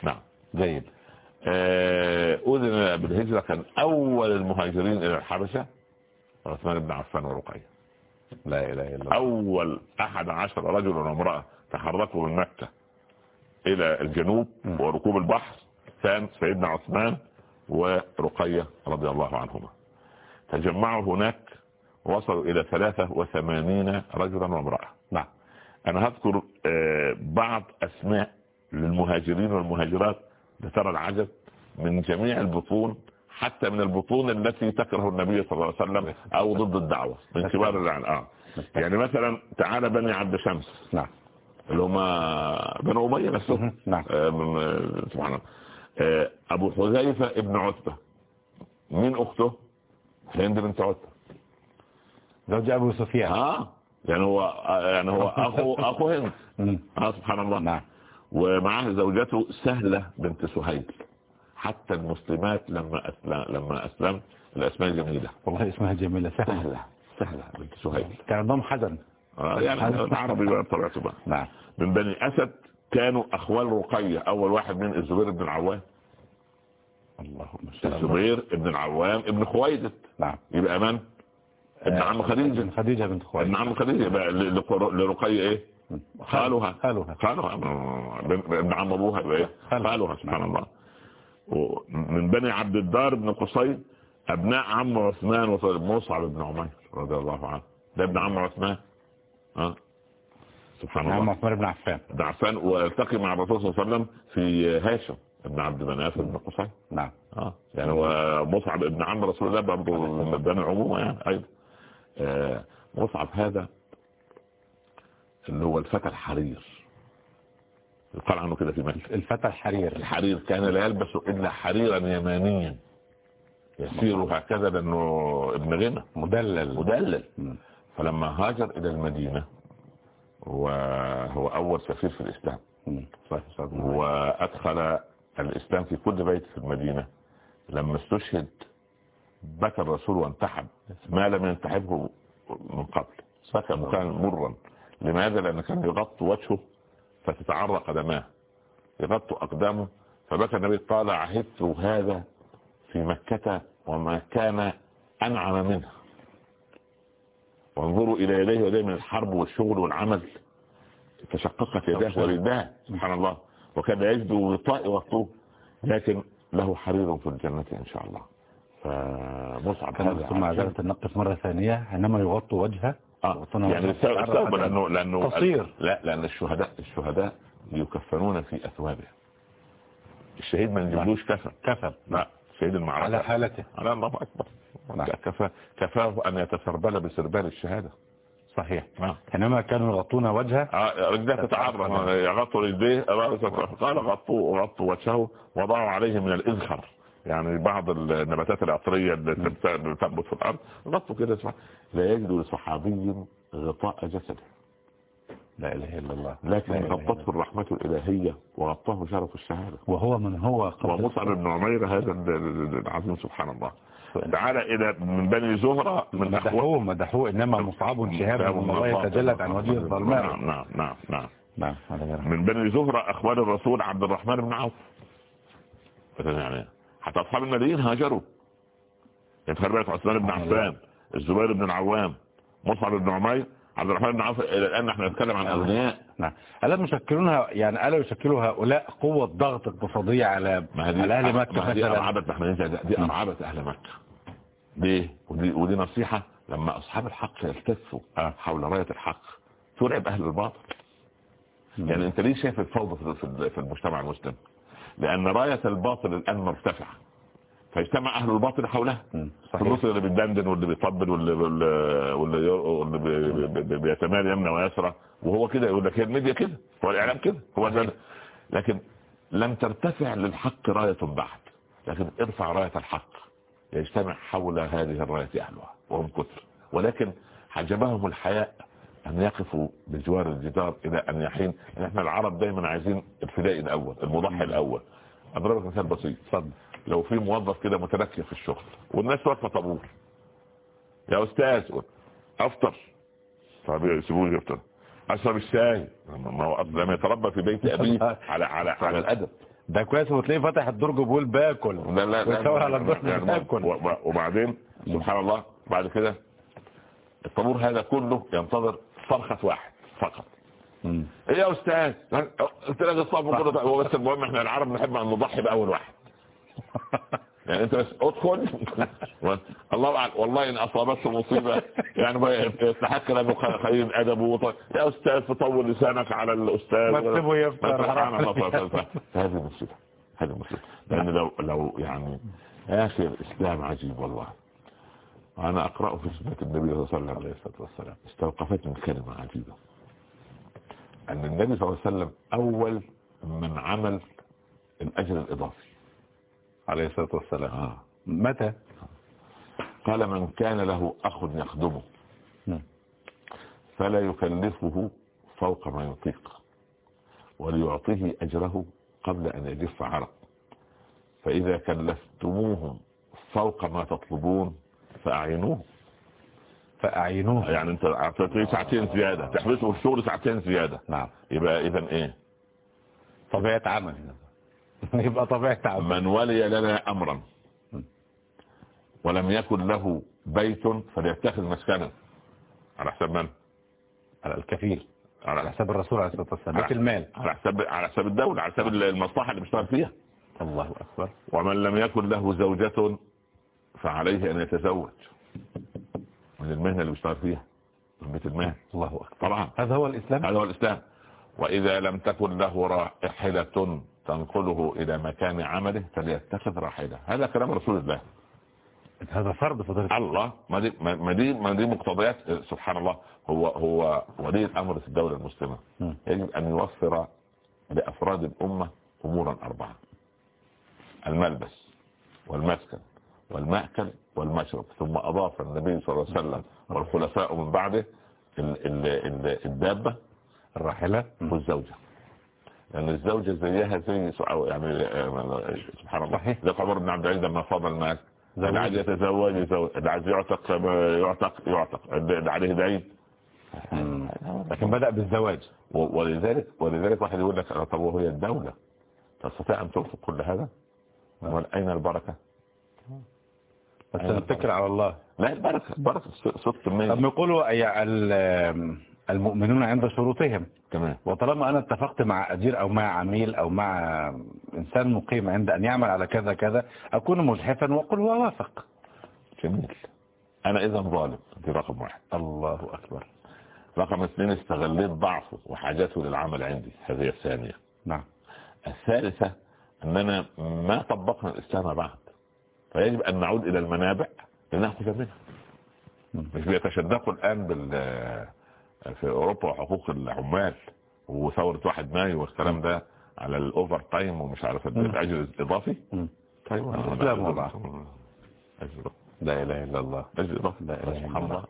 نعم. جيد. آه، أذن بالهجرة كان أول المهاجرين إلى الحبشة عثمان بن عفان ورقية. لا إله إلا الله. أول أحد عشر رجل وامرأة تحركوا من مكة إلى الجنوب م. وركوب البحر كان سيدنا عثمان ورقية رضي الله عنهما. تجمعوا هناك وصلوا إلى ثلاثة وثمانين رجلا وامرأة. نعم. أنا هذكر آه، بعض أسماء للمهاجرين والمهاجرات لترى العجب من جميع البطون حتى من البطون التي تكره النبي صلى الله عليه وسلم أو ضد الدعوة من كبار العلم آه. يعني مثلا تعالى بني عبد شمس. نعم. اللي هم بنو أمية نفسهم. نعم. آه، سبحان الله. آه، أبو حذيفة ابن عتبة. مين أخته؟ هند بنت عتبة. زوج أبو سفيان. آه. يعني هو يعني هو أخو أخو هند. آه سبحان الله. نعم. ومعاه زوجته سهلة بنت سهيل. حتى المسلمات لما أسلم لما أسلم الأسماء جميلة والله اسمها جميلة سهلة. سهلة سهلة. بنت سهيل. كان حزن. آه يعني العربي بقى بطبيعته بقى نعم. من بني أسد كانوا أخوال رقية. أول واحد من الزبير بن العوام اللهم صل الزبير بن العوام ابن خويلد. نعم. يبقى من؟ ابن عم خديجة. ابن خديجة بنت خويلد. ابن عم خديجة. لقر- لرقية إيه؟ خالها. خالها. خالها. ابن عم أبوها يبقى؟ خالها. خالها سبحان الله. ومن بني عبد الدار بن قصي أبناء عم عثمان مصعب بن عمير رضي الله عنه. ده ابن عم عثمان. ها؟ سبحان الله. عثمان بن عفان. ابن عفان والتقي مع الرسول صلى الله عليه وسلم في هاشم. ابن عبد مناف بن قصي. نعم. آه يعني هو مصعب ابن عم رسول الله برضه من بني العمومه يعني أيضا. آه مصعب هذا اللي هو الفتى الحرير. يقال عنه كده في مكة الفتى الحرير. الحرير كان لا يلبس إلا حريرا يمانيا. يسير هكذا لأنه ابن غنى. مدلل. مدلل. فلما هاجر إلى المدينة وهو أول سفير في الإسلام. وأدخل الإسلام في كل بيت في المدينة. لما استشهد بكى الرسول وانتحب. ما لم ينتحبه من قبل. سكى كان مرا. لماذا؟ لأن كان يغطي وجهه. فتتعرق قدماه يغطي أقدامه. فبكى النبي قال عهدت هذا في مكة وما كان أنعم منه. وانظروا إلى يديه يديه من الحرب والشغل والعمل. تشققت يداه ورداه. سبحان الله. وكان يجد وطاء وطوب. لكن له حرير في الجنة إن شاء الله. فمصعب هذا ثم معذرة النقص مرة ثانية. حينما يغطي وجهه آه. يعني لأنه لأنه قصير. لا لأن الشهداء الشهداء يكفنون في أثوابه. الشهيد ما نجيبلوش كفن كفى لا شهيد المعركة. على حالته. على الله أكبر. نعم. كفى كفاه أن يتسربل بسربال الشهادة. صحيح. نعم. حينما كانوا يغطون وجهه آه، رجلاه تتعرض يغطوا رجليه قال غطوا غطوا وجهه وضعوا عليه من الإذخر يعني بعض النباتات العطرية اللي تنبت في الأرض. غطوا كده لا يجد لصحابي غطاء جسده. لا إله إلا الله. لكن غطته الرحمة الإلهية وغطاه شرف الشهادة. وهو من هو ومصعب بن عمير هذا ال- ال- العظيم سبحان الله. تعال إلى من بني زهرة من أخوة. مدحوه مدحوه إنما مصعب شهاب الله تجلت عن وجه الظلماء نعم نعم نعم نعم. نعم من بني زهرة أخوان الرسول عبد الرحمن بن عوف. يعني. حتى أصحاب المدينة هاجروا يعني خلي بالك عثمان بن عفان الزبير بن العوام مصعب بن عمير عبد الرحمن بن عوف إلى الآن نحن نتكلم عن أغنياء. نعم. ألا يشكلونها يعني ألا يشكلوا هؤلاء قوة ضغط اقتصادية على على مكة هذه مثلا؟ أرعبت إحنا دي أرعبت أهل مكة. ليه ودي, ودي نصيحة لما أصحاب الحق يلتفوا آه. حول راية الحق. ترعب أهل الباطل. يعني أنت ليه شايف الفوضى في المجتمع المسلم؟ لأن راية الباطل الآن مرتفعة. فيجتمع أهل الباطل حولها. الرسل اللي بيدندن واللي بيطبل واللي واللي واللي, واللي بي- بي- بي- بيتمال يمنى ويسرى. وهو كده يقول لك هي الميديا كده هو الإعلام كده هو ده. لكن لم ترتفع للحق راية بعد. لكن ارفع راية الحق يجتمع حول هذه الراية أهلها وهم كثر ولكن حجبهم الحياء أن يقفوا بجوار الجدار إلى أن يحين. يعني إحنا العرب دايما عايزين الفدائي الأول المضحي الأول. اضرب لك مثال بسيط. اتفضل. لو في موظف كده متركز في الشغل والناس واقفه طابور يا أستاذ أفطر. طب يسيبوه يفطر. أشرب الشاي. ما هو لم يتربى في بيت أبيه. على على على الأدب. ده كويس وتلاقيه فتح الدرج بيقول باكل لا لا لا على الدرج يعني باكل وبعدين سبحان الله بعد كده الطابور هذا كله ينتظر صرخة واحد فقط. مم. يا أستاذ انت لازم الصف كله بس المهم إحنا العرب نحب أن نضحي بأول واحد. يعني أنت بس أدخل. الله أعلم. والله إن اصابته مصيبة يعني ما يستحق له خير ادبه وط- يا أستاذ تطول لسانك على الأستاذ. ما تسيبه يفطر. فهذه مصيبة. هذه مصيبة. لأن لو لو يعني يا أخي الإسلام عجيب والله. أنا اقراه في سنة النبي صلى الله عليه وسلم استوقفتني كلمة عجيبة. أن النبي صلى الله عليه وسلم أول من عمل الأجر الإضافي. عليه الصلاة والسلام. آه. متى؟ قال من كان له أخ يخدمه. نعم. فلا يكلفه فوق ما يطيق. وليعطيه أجره قبل أن يجف عرق. فإذا كلفتموهم فوق ما تطلبون فأعينوه. فأعينوه. يعني انت اعطيته ساعتين زيادة. تحبسه في الشغل ساعتين زيادة. نعم. يبقى اذا إيه؟ طبيعة عمل. يبقى طبيعة عمل. من ولي لنا أمرا ولم يكن له بيت فليتخذ مسكنا. على حساب من؟ على الكفيل. على على حساب الرسول عليه الصلاة والسلام. بيت المال. على حساب على حساب الدولة على حساب المصلحة اللي بيشتغل فيها. الله أكبر. ومن لم يكن له زوجة فعليه أن يتزوج. من المهنة اللي بيشتغل فيها. بيت المال الله أكبر. طبعا. هذا هو الإسلام؟ هذا هو الإسلام. وإذا لم تكن له راحلة تنقله إلى مكان عمله فليتخذ راحلة. هذا كلام رسول الله. هذا فرض فضيلة الله. ما دي ما دي ما دي مقتضيات. سبحان الله. هو هو ولي الأمر في الدولة المسلمة. مم. يجب أن يوفر لأفراد الأمة امورا اربعه الملبس والمسكن. والمأكل والمشرب. ثم أضاف النبي صلى الله عليه وسلم والخلفاء من بعده ال- ال- ال- الدابة الراحلة والزوجة. لأن الزوجة زيها زي يعني سبحان الله. صحيح. زي عمر بن عبد العزيز لما فاض المال. اللي عايز يتزوج يتزوج. اللي عايز يعتق يعتق يعتق. اللي عليه دين. لكن بدأ بالزواج. ولذلك ولذلك واحد يقول لك طب وهي الدولة تستطيع أن تنفق كل هذا؟ ولا أين البركة؟ بس أيوة. نتكل على الله. لا البركة صدق طب المية يقولوا أي ال- المؤمنون عند شروطهم. تمام. وطالما أنا اتفقت مع أجير أو مع عميل أو مع إنسان مقيم عند أن يعمل على كذا كذا أكون مجحفا وأقول هو وافق. جميل. أنا اذا ظالم دي رقم واحد. الله أكبر. رقم اثنين استغليت ضعفه وحاجته للعمل عندي. هذه الثانية. نعم. الثالثة أننا ما طبقنا الإسلام بعد. فيجب أن نعود إلى المنابع لنأخذ منها. مش بيتشدقوا الآن بال في أوروبا وحقوق العمال وثورة واحد مايو والكلام ده على ال overtime ومش عارف الإضافي مم. طيب الإسلام وضع. أجر إضافي. لا إله إلا الله أجر إضافي. لا إله إلا الله.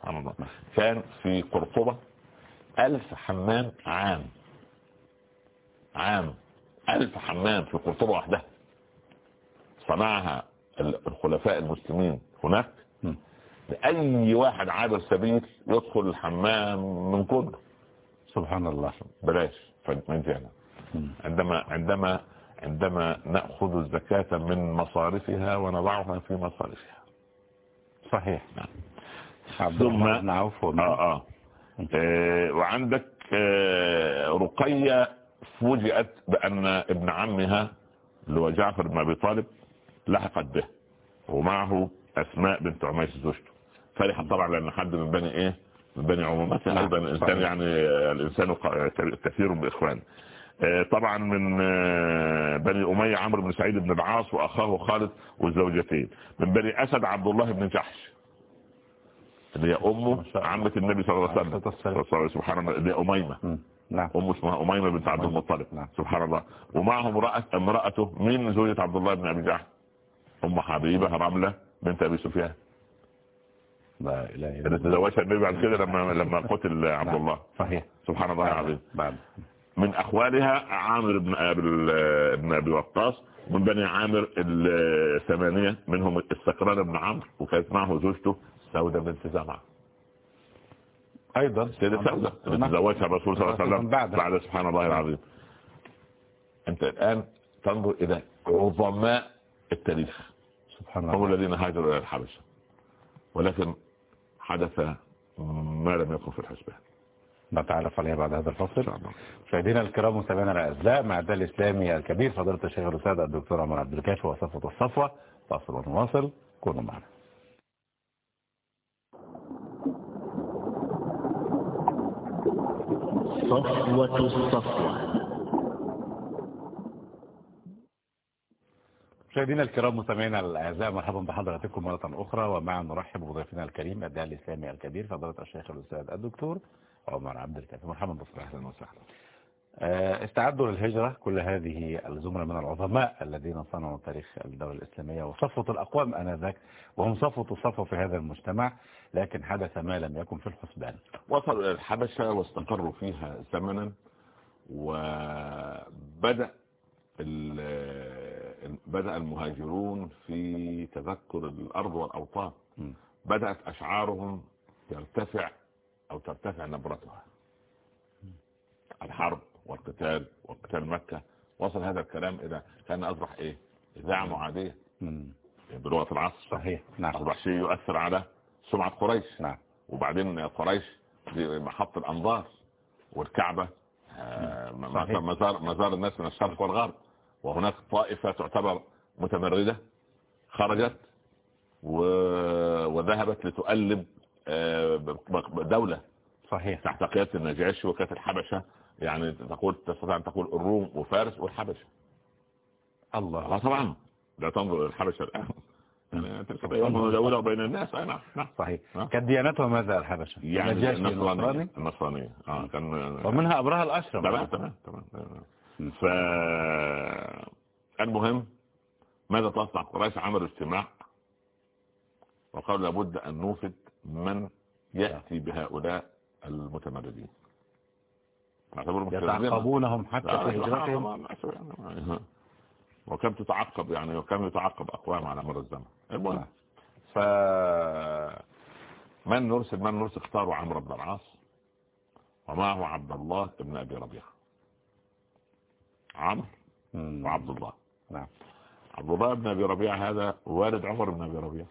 سبحان الله كان في قرطبة ألف حمام عام عام ألف حمام في قرطبة وحدها صنعها الخلفاء المسلمين هناك. لأي واحد عابر سبيل يدخل الحمام من كله. سبحان الله بلاش مم. عندما عندما عندما نأخذ الزكاة من مصارفها ونضعها في مصارفها. صحيح. نعم. ثم- عوف آه آه. آه، وعندك آه، رقية فوجئت بأن ابن عمها اللي هو جعفر بن أبي طالب لحقت به. ومعه أسماء بنت عميس زوجته. فرحت طبعا لأن حد من بني إيه؟ من بني عمومات نعم، أيضا الإنسان صحيح. يعني آه، الإنسان كثير بإخوان. آه، طبعا من آه، بني أمية عمرو بن سعيد بن العاص وأخاه خالد والزوجتين. من بني أسد عبد الله بن جحش. اللي هي أمه. عمة النبي صلى الله عليه وسلم. سبحان الله. اللي هي أميمة. نعم. أم اسمها أميمة بنت عبد المطلب. نعم. سبحان الله. ومعه امرأة امرأته من زوجة عبد الله بن أبي جحش. أم حبيبة رملة بنت أبي سفيان. لا إله إلا اللي الله. تزوجها النبي بعد كده لما لما قتل عبد نعم. الله. صحيح. سبحان الله العظيم. بعد من أخوالها عامر بن أبي بن أبي وقاص من بني عامر الثمانية منهم السكران بن عمرو وكانت معه زوجته سودة بنت زمعة أيضا. سيدة سودة اللي نعم. تزوجها الرسول صلى الله عليه وسلم بعد. بعد سبحان الله العظيم. أنت الآن تنظر إلى عظماء التاريخ. هم الله. الذين هاجروا إلى الحبشة. ولكن حدث ما لم يكن في الحسبان. نتعرف عليها بعد هذا الفصل. الله. مشاهدينا الكرام مستمعينا الأعزاء مع الدال الاسلامي الكبير فضيلة الشيخ الأستاذ الدكتور عمر عبد الكافي وصفوه الصفوة. فاصل ونواصل. كونوا معنا. صفوة الصفوة. مشاهدينا الكرام مستمعينا الأعزاء مرحبا بحضراتكم مرة أخرى. ومع نرحب بضيفنا الكريم الداعي الإسلامي الكبير فضيلة الشيخ الأستاذ الدكتور عمر عبد الكافي. مرحبا بصراحه أهلا وسهلا. آه، استعدوا للهجرة كل هذه الزمرة من العظماء الذين صنعوا تاريخ الدولة الإسلامية وصفوة الأقوام آنذاك وهم صفوة الصفوة في هذا المجتمع لكن حدث ما لم يكن في الحسبان. وصلوا إلى الحبشة واستقروا فيها زمنا وبدأ بدأ المهاجرون في تذكر الأرض والأوطان. بدأت أشعارهم ترتفع أو ترتفع نبرتها. الحرب والقتال وقتال مكة. وصل هذا الكلام إلى كان أصبح إيه؟ إذاعة معادية. بلغة العصر. صحيح. نعم. أصبح شيء يؤثر على سمعة قريش. نعم. وبعدين قريش محط الأنظار والكعبة. آه،. مزار مزار الناس من الشرق والغرب. وهناك طائفة تعتبر متمردة خرجت. وذهبت لتؤلب آه، دولة صحيح. تحت قيادة النجاشي وكانت الحبشة. يعني تقول تستطيع أن تقول الروم وفارس والحبشة. الله. طبعا. لا تنظر الحبشة الآن. يعني ندولة بين الناس. أي نعم نعم. صحيح؟ كانت ديانتها ماذا الحبشة؟ يعني النصرانية. النصراني؟ النصرانية. آه كان ومنها أبرهة الأشرم. تمام تمام تمام. تمام. ف المهم ماذا تصنع؟ قريش عملوا اجتماع وقالوا لابد أن نوفد من يأتي بهؤلاء المتمردين. يتعقبونهم حتى في هجرتهم. وكم تتعقب يعني وكم يتعقب أقوام على مر الزمن؟ المهم ف من نرسل من نرسل؟ اختاروا عمرو بن العاص ومعه عبد الله بن أبي ربيعة. عمرو. وعبد الله. نعم. عبد الله بن أبي ربيعة هذا والد عمر بن أبي ربيعة.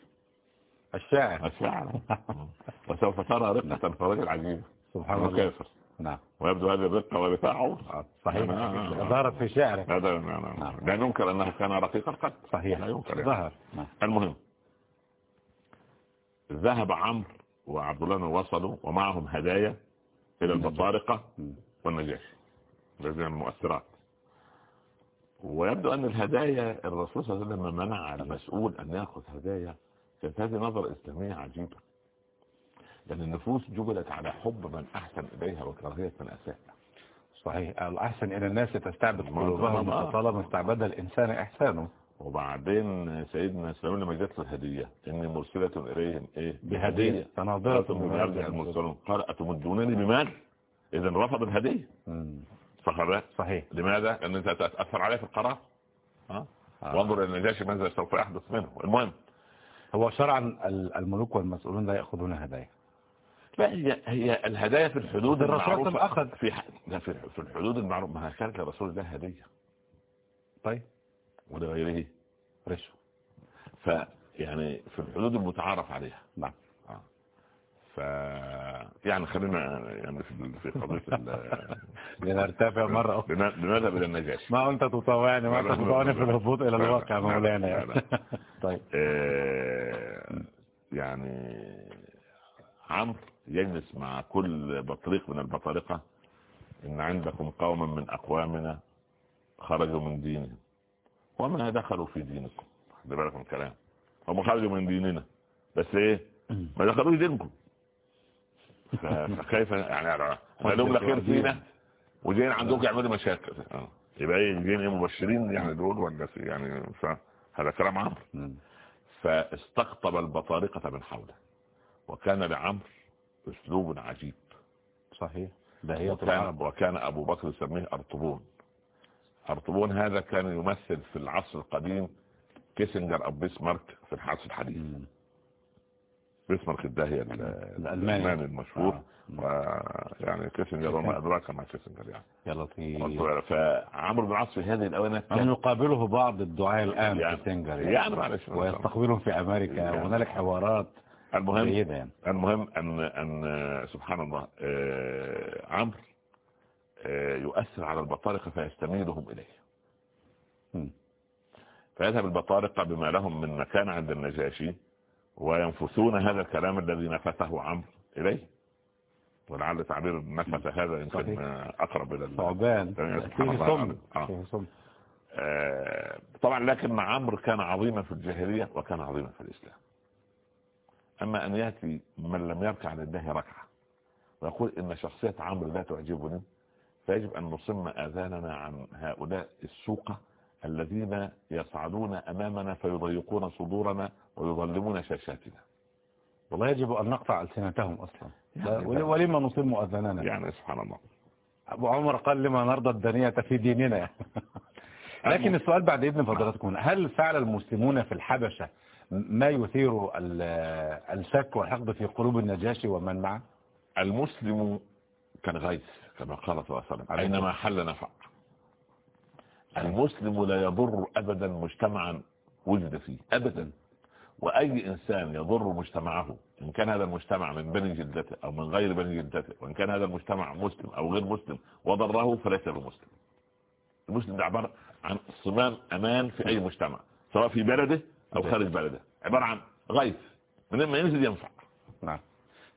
الشاعر. الشاعر. وسوف ترى رقة في رجل عجيب. سبحان الله. وكافر نعم. ويبدو هذه الرقة ورثاء عمر آه، صحيح. آه. ظهرت في شعره. هذا نعم. لا ننكر انه كان رقيق القلب صحيح. لا ينكر. ظهر. نعم. المهم. ذهب عمرو وعبد الله وصلوا ومعهم هدايا إلى البطارقه مم. والنجاشي الذين المؤثرات. ويبدو أن الهدايا الرسول صلى الله عليه وسلم منع المسؤول أن يأخذ هدايا كانت هذه نظرة اسلامية عجيبة. لأن النفوس جبلت على حب من أحسن إليها وكراهية من أساء. صحيح. الأحسن إلى الناس تستعبد قلوبهم ما- فطالما استعبد الإنسان إحسانه. وبعدين سيدنا سليمان لما جت له الهدية إني مرسلة إليهم إيه؟ بهدية فناظرة بما يرجع المرسلون قال اتمدونني بمال اذا رفض الهدية. صح صحيح. لماذا؟ لأن أنت تأثر عليه في القرار. ها؟ آه. وانظر إلى النجاشي ماذا سوف يحدث منه. المهم. هو شرعا ال- الملوك والمسؤولون لا يأخذون هدايا. لا هي هي الهدايا في الحدود الرسول أخذ. في في الحدود المعروفة. ما كانت لرسول الله هدية. طيب. ولغيره. رشوة. فيعني في الحدود المتعارف عليها. نعم. آه. ف يعني خلينا يعني في في قضية ال- لنرتفع مرة أخرى. لن- لنذهب إلى النجاشي ما أنت تطوعني ما أنت تطوعني في. الهبوط لا، الواقع لا، لا، مولانا. لا، يعني. طيب. آه، يعني عمرو يجلس مع كل بطريق من البطارقة إن عندكم قوما من أقوامنا خرجوا من دينهم. وما دخلوا في دينكم. خلي بالك من الكلام هم خرجوا من ديننا. بس إيه؟ ما دخلوش دينكم. فكيف يعني لهم خير فينا وجايين عندكم يعملوا مشاكل. آه. يبقى إيه جايين إيه مبشرين يعني دول ولا يعني فهذا كلام عمرو. فاستقطب البطارقة من حوله وكان لعمرو أسلوب عجيب. صحيح. ده هي وكان, وكان أبو بكر يسميه أرطبون. أرطبون هذا كان يمثل في العصر القديم كيسنجر أو بيسمارك في الحدث الحديث. بيسمارك الداهية ال- الألماني. الألماني المشهور. آه. و- يعني كيسنجر وما أدراك ما كيسنجر يعني. يا لطيف فعمرو بن العاص في هذه أن كان يقابله بعض الدعاة الآن يعني- كيسنجر يعني معلش. ويستقبلهم في أمريكا. يعني. وهنالك حوارات المهم يعني. المهم ان أن سبحان الله آه، عمرو آه، يؤثر على البطارقه فيستميلهم إليه. مم. فيذهب البطارقه بما لهم من مكان عند النجاشي. وينفثون هذا الكلام الذي نفثه عمرو إليه؟ ولعل تعبير نفث هذا يمكن فيه الله سم آه. آه، طبعا لكن عمرو كان عظيما في الجاهلية وكان عظيما في الإسلام. أما أن يأتي من لم يركع لله ركعة ويقول إن شخصية عمرو لا تعجبني فيجب أن نصم آذاننا عن هؤلاء السوقه الذين يصعدون أمامنا فيضيقون صدورنا ويظلمون شاشاتنا. والله يجب أن نقطع ألسنتهم أصلا. يعني ول- ولما نصم أذاننا يعني سبحان الله. أبو عمر قال لما نرضى الدنية في ديننا. لكن السؤال بعد إذن فضلاتكم هل فعل المسلمون في الحبشة ما يثير ال- الشك والحقد في قلوب النجاشي ومن معه؟ المسلم كالغيث كما قال صلى الله عليه وسلم عليه اينما حل نفع. المسلم لا يضر ابدا مجتمعا وجد فيه ابدا. وأي إنسان يضر مجتمعه إن كان هذا المجتمع من بني جلدته أو من غير بني جلدته وإن كان هذا المجتمع مسلم أو غير مسلم وضره فليس بمسلم. المسلم ده عبارة عن صمام أمان في أي مجتمع سواء في بلده أو خارج بلده. عبارة عن غيث من ما ينزل ينفع. نعم.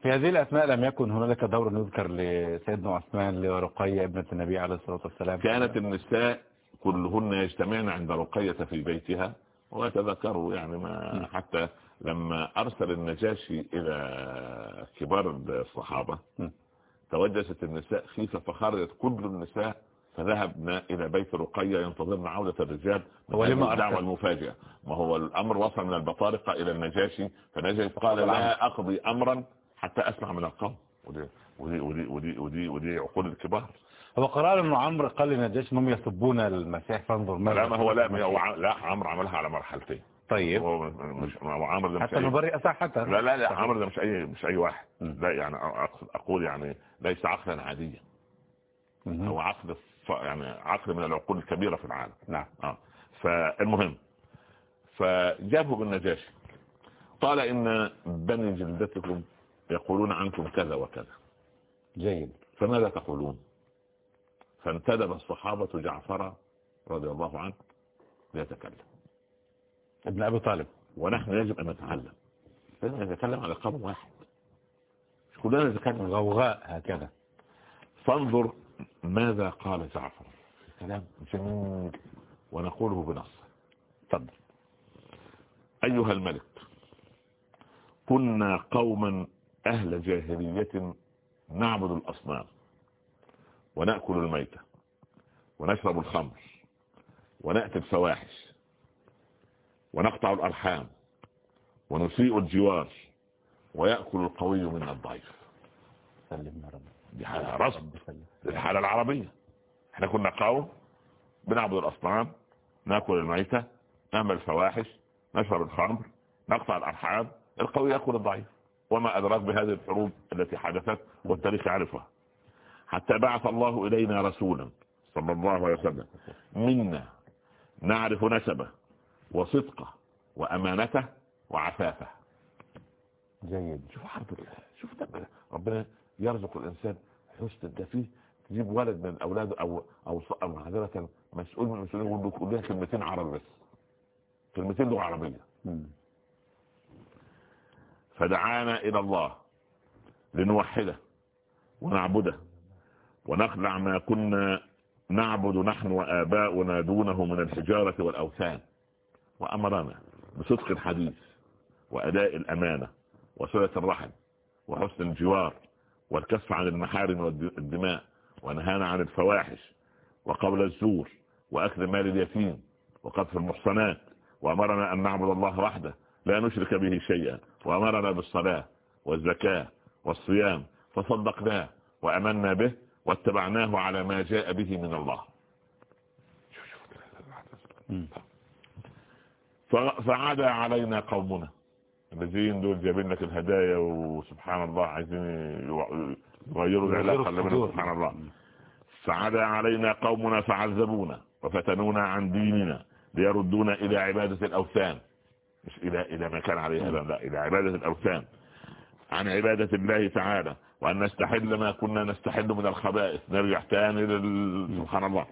في هذه الأثناء لم يكن هنالك دور يذكر لسيدنا عثمان لرقية ابنة النبي عليه الصلاة والسلام. كانت النساء كلهن يجتمعن عند رقية في بيتها ويتذكروا يعني ما حتى لما أرسل النجاشي إلى كبار الصحابة م. توجست النساء خيفة فخرجت كل النساء فذهبنا إلى بيت رقية ينتظرن عودة الرجال هو لما هذه الدعوة؟ المفاجئة. ما هو الأمر وصل من البطارقة إلى النجاشي فالنجاشي قال لا أقضي أمرا حتى أسمع من القوم. ودي ودي ودي ودي ودي, ودي عقول الكبار. هو قرار إنه عمرو قال للنجاشي انهم يسبون المسيح فانظر ماذا لا ما هو لا لا عمرو عملها على مرحلتين. طيب. هو مش هو عمرو ده مش حتى نبرئ ساحته لا لا لا عمرو ده مش اي مش أي واحد. لا يعني اقصد أقول يعني ليس عقلا عاديا. هو عقل ف- يعني عقل من العقول الكبيرة في العالم. نعم. آه. فالمهم فجابه بالنجاشي قال إن بني جلدتكم يقولون عنكم كذا وكذا. جيد. فماذا تقولون؟ فانتدب الصحابة جعفر رضي الله عنه ليتكلم. ابن أبي طالب. ونحن يجب أن نتعلم. لازم نتكلم على قوم واحد. مش كلنا نتكلم غوغاء هكذا. فانظر ماذا قال جعفر. كلام جميل. ونقوله بنص. تفضل. أيها الملك كنا قوما أهل جاهلية نعبد الأصنام. ونأكل الميتة ونشرب الخمر ونأتي الفواحش ونقطع الأرحام ونسيء الجوار ويأكل القوي من الضعيف دي حالة سلم الحالة العربية. إحنا كنا قوم بنعبد الأصنام نأكل الميتة نعمل الفواحش نشرب الخمر نقطع الأرحام القوي يأكل الضعيف وما أدراك بهذه الحروب التي حدثت والتاريخ يعرفها. حتى بعث الله إلينا رسولا صلى الله عليه وسلم منا نعرف نسبه وصدقه وأمانته وعفافه. جيد. شوف حرب ال- شوف ده ربنا يرزق الإنسان حسن ده فيه. تجيب ولد من أولاده أو أو ص- أو معذره مسؤول من المسؤولين يقول له يقول لها كلمتين عربي بس. كلمتين لغة عربية. مم. فدعانا إلى الله لنوحده ونعبده. ونخلع ما كنا نعبد نحن وآباؤنا دونه من الحجارة والأوثان. وأمرنا بصدق الحديث وأداء الأمانة وصلة الرحم وحسن الجوار والكف عن المحارم والدماء ونهانا عن الفواحش وقول الزور وأكل مال اليتيم وقذف المحصنات. وأمرنا أن نعبد الله وحده لا نشرك به شيئا. وأمرنا بالصلاة والزكاة والصيام فصدقناه وأمنا به واتبعناه على ما جاء به من الله. مم. ف- فعدا علينا قومنا. الذين دول جايبين لك الهدايا وسبحان الله عايزين يغيروا العلاقة اللي بينهم سبحان الله. فعدا علينا قومنا فعذبونا وفتنونا عن ديننا ليردونا إلى عبادة الأوثان. مش إلى إلى ما كان عليه لا إلى عبادة الأوثان. عن عبادة الله تعالى. وأن نستحل ما كنا نستحل من الخبائث. نرجع تاني لل... سبحان الله.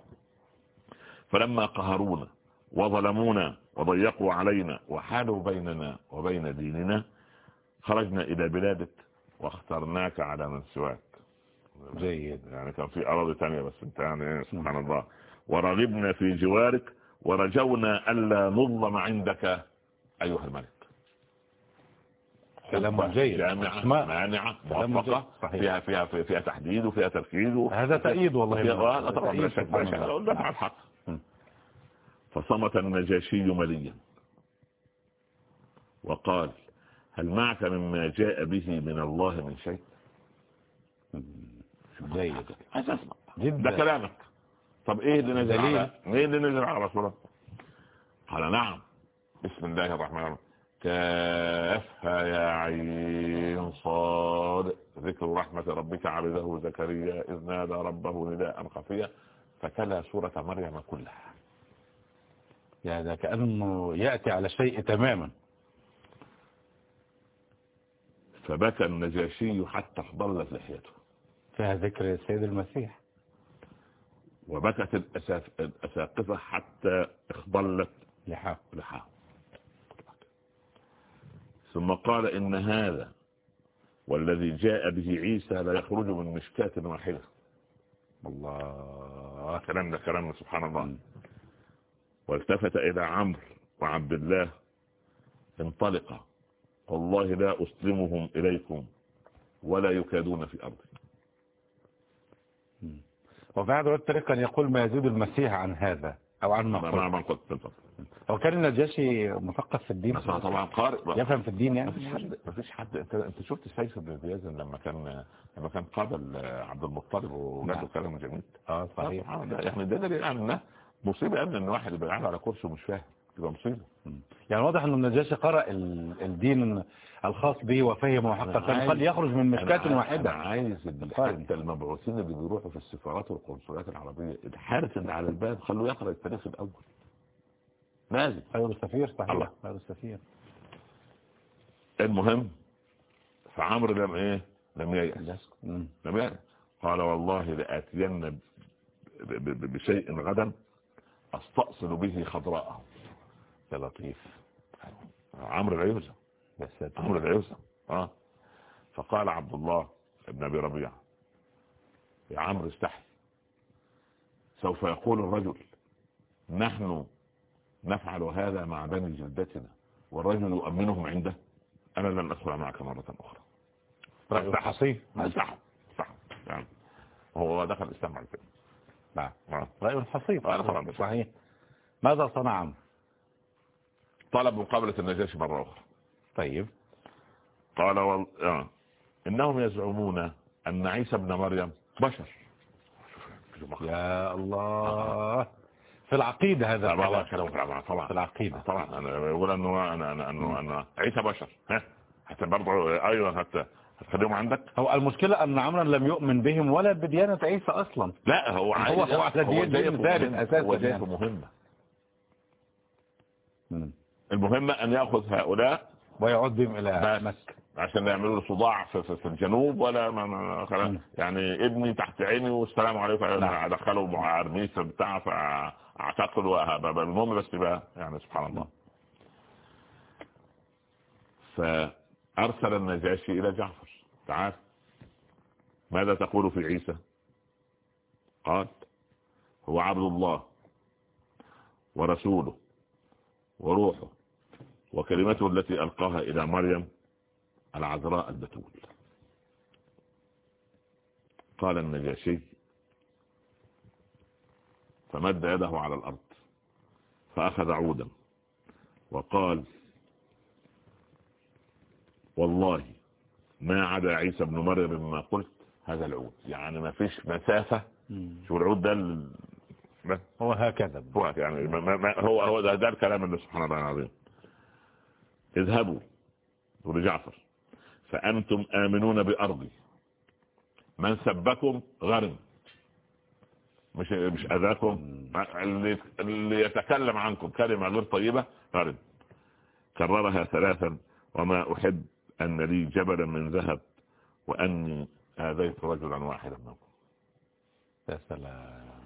فلما قهرونا وظلمونا وضيقوا علينا وحالوا بيننا وبين ديننا خرجنا إلى بلادك واخترناك على من سواك. جيد. يعني كان في أراضي تانية بس انت يعني سبحان الله. ورغبنا في جوارك ورجونا ألا نظلم عندك أيها الملك. كلام جيد جامعة. مانعة موفقة. فيها فيها فيها, تحديد وفيها تركيز هذا تأييد والله. آه، طبعا بلا شك بلا شك على الحق. فصمت النجاشي مليا وقال هل معك مما جاء به من الله من شيء جيد عايز أسمع. ده كلامك طب إيه اللي نزل. على إيه اللي نزل على رسول الله قال نعم بسم الله الرحمن الرحيم كافها يا عين صاد. ذكر رحمة ربك عبده زكريا إذ نادى ربه نداء خفيا فتلا سورة مريم كلها. يعني كأنه يأتي على شيء تماما. فبكى النجاشي حتى اخضلت لحيته. فيها ذكر السيد المسيح. وبكت الأساقفة حتى اخضلت لحاف لحاه ثم قال إن هذا والذي جاء به عيسى لا يخرج من مشكاة واحدة. الله كلام ده كلام سبحان الله. والتفت إلى عمرو وعبد الله انطلقا والله لا أسلمهم إليكم ولا يكادون في أرضي وفي هذا الطريق كان يقول ما يزيد المسيح عن هذا. أو عن ما قلت. هو كان النجاشي مثقف في الدين؟ طبعا قارئ يفهم في الدين يعني؟ حد ما فيش حد. انت أنت شفت سيف بن زياد لما كان لما كان قابل عبد المطلب وقال له نعم. كلام جميل آه صحيح. ده يعني ده دليل على إنه مصيبة إن واحد يبقى قاعد على كرسي ومش فاهم. تبقى مصيبة. يعني واضح إنه النجاشي قرأ ال- الدين الخاص به وفهمه حقا كان عايز- قد يخرج من مشكاة عايز- واحدة. عايز. حتى المبعوثين اللي بيروحوا في السفارات والقنصليات العربية الحارس اللي على الباب خلوه يقرأ التاريخ الأول. لازم خير السفير صحيح. الله. خير السفير المهم فعمرو لم إيه؟ لم ييأس. لم يأس قال والله لآتين بشيء غدا أستأصل به خضراءه. يا لطيف. عمرو العيوزة عمرو العيوزة آه. فقال عبد الله ابن أبي ربيعة يا عمرو استحي. سوف يقول الرجل نحن نفعل هذا مع بني جلدتنا والرجل يؤمنهم عنده. أنا لن أدخل معك مرة أخرى. رأي حصيف استحى يعني هو دخل الاسلام على كده نعم. آه. رأي حصيف بس. صحيح. ماذا صنع عمرو؟ طلب مقابلة النجاشي مرة أخرى. طيب. قال وال... آه. إنهم يزعمون أن عيسى ابن مريم بشر. يا الله. في العقيدة هذا طبعا. طبعا طبعا. في العقيدة. طبعا. أنا بقول انه أنا أنا انه أنا عيسى بشر. ها؟ حتى برضه أيوه حتى هتخليهم عندك. هو المشكلة أن عمرا لم يؤمن بهم ولا بديانة عيسى أصلا. لا هو عايز هو على دين- ثالث. أساساً. هو. مهمة. مم. المهمة أن يأخذ هؤلاء ويعود بهم إلى مكة. عشان يعملوا صداع في, في, في الجنوب ولا ما ما. يعني ابني تحت عيني والسلام عليكم. نعم. أدخله مع عرميس بتاع فأعتقد وهب- المهم بس بقى يعني سبحان الله. فأرسل النجاشي إلى جعفر. تعال. ماذا تقول في عيسى؟ قال هو عبد الله ورسوله. وروحه وكلمته التي ألقاها إلى مريم العذراء البتول. قال النجاشي فمد يده على الأرض فأخذ عودا وقال والله ما عدا عيسى بن مريم مما قلت هذا العود. يعني ما فيش مسافة. شو العود ده ده هو هكذا. هو يعني ما ما هو هو ده, ده الكلام اللي سبحان الله العظيم. اذهبوا يقول جعفر فأنتم آمنون بأرضي. من سبكم غرم. مش مش أذاكم اللي, اللي يتكلم عنكم كلمة غير طيبة غرم. كررها ثلاثا وما أحب أن لي جبلا من ذهب وأني آذيت رجلا واحدا منكم. يا سلام.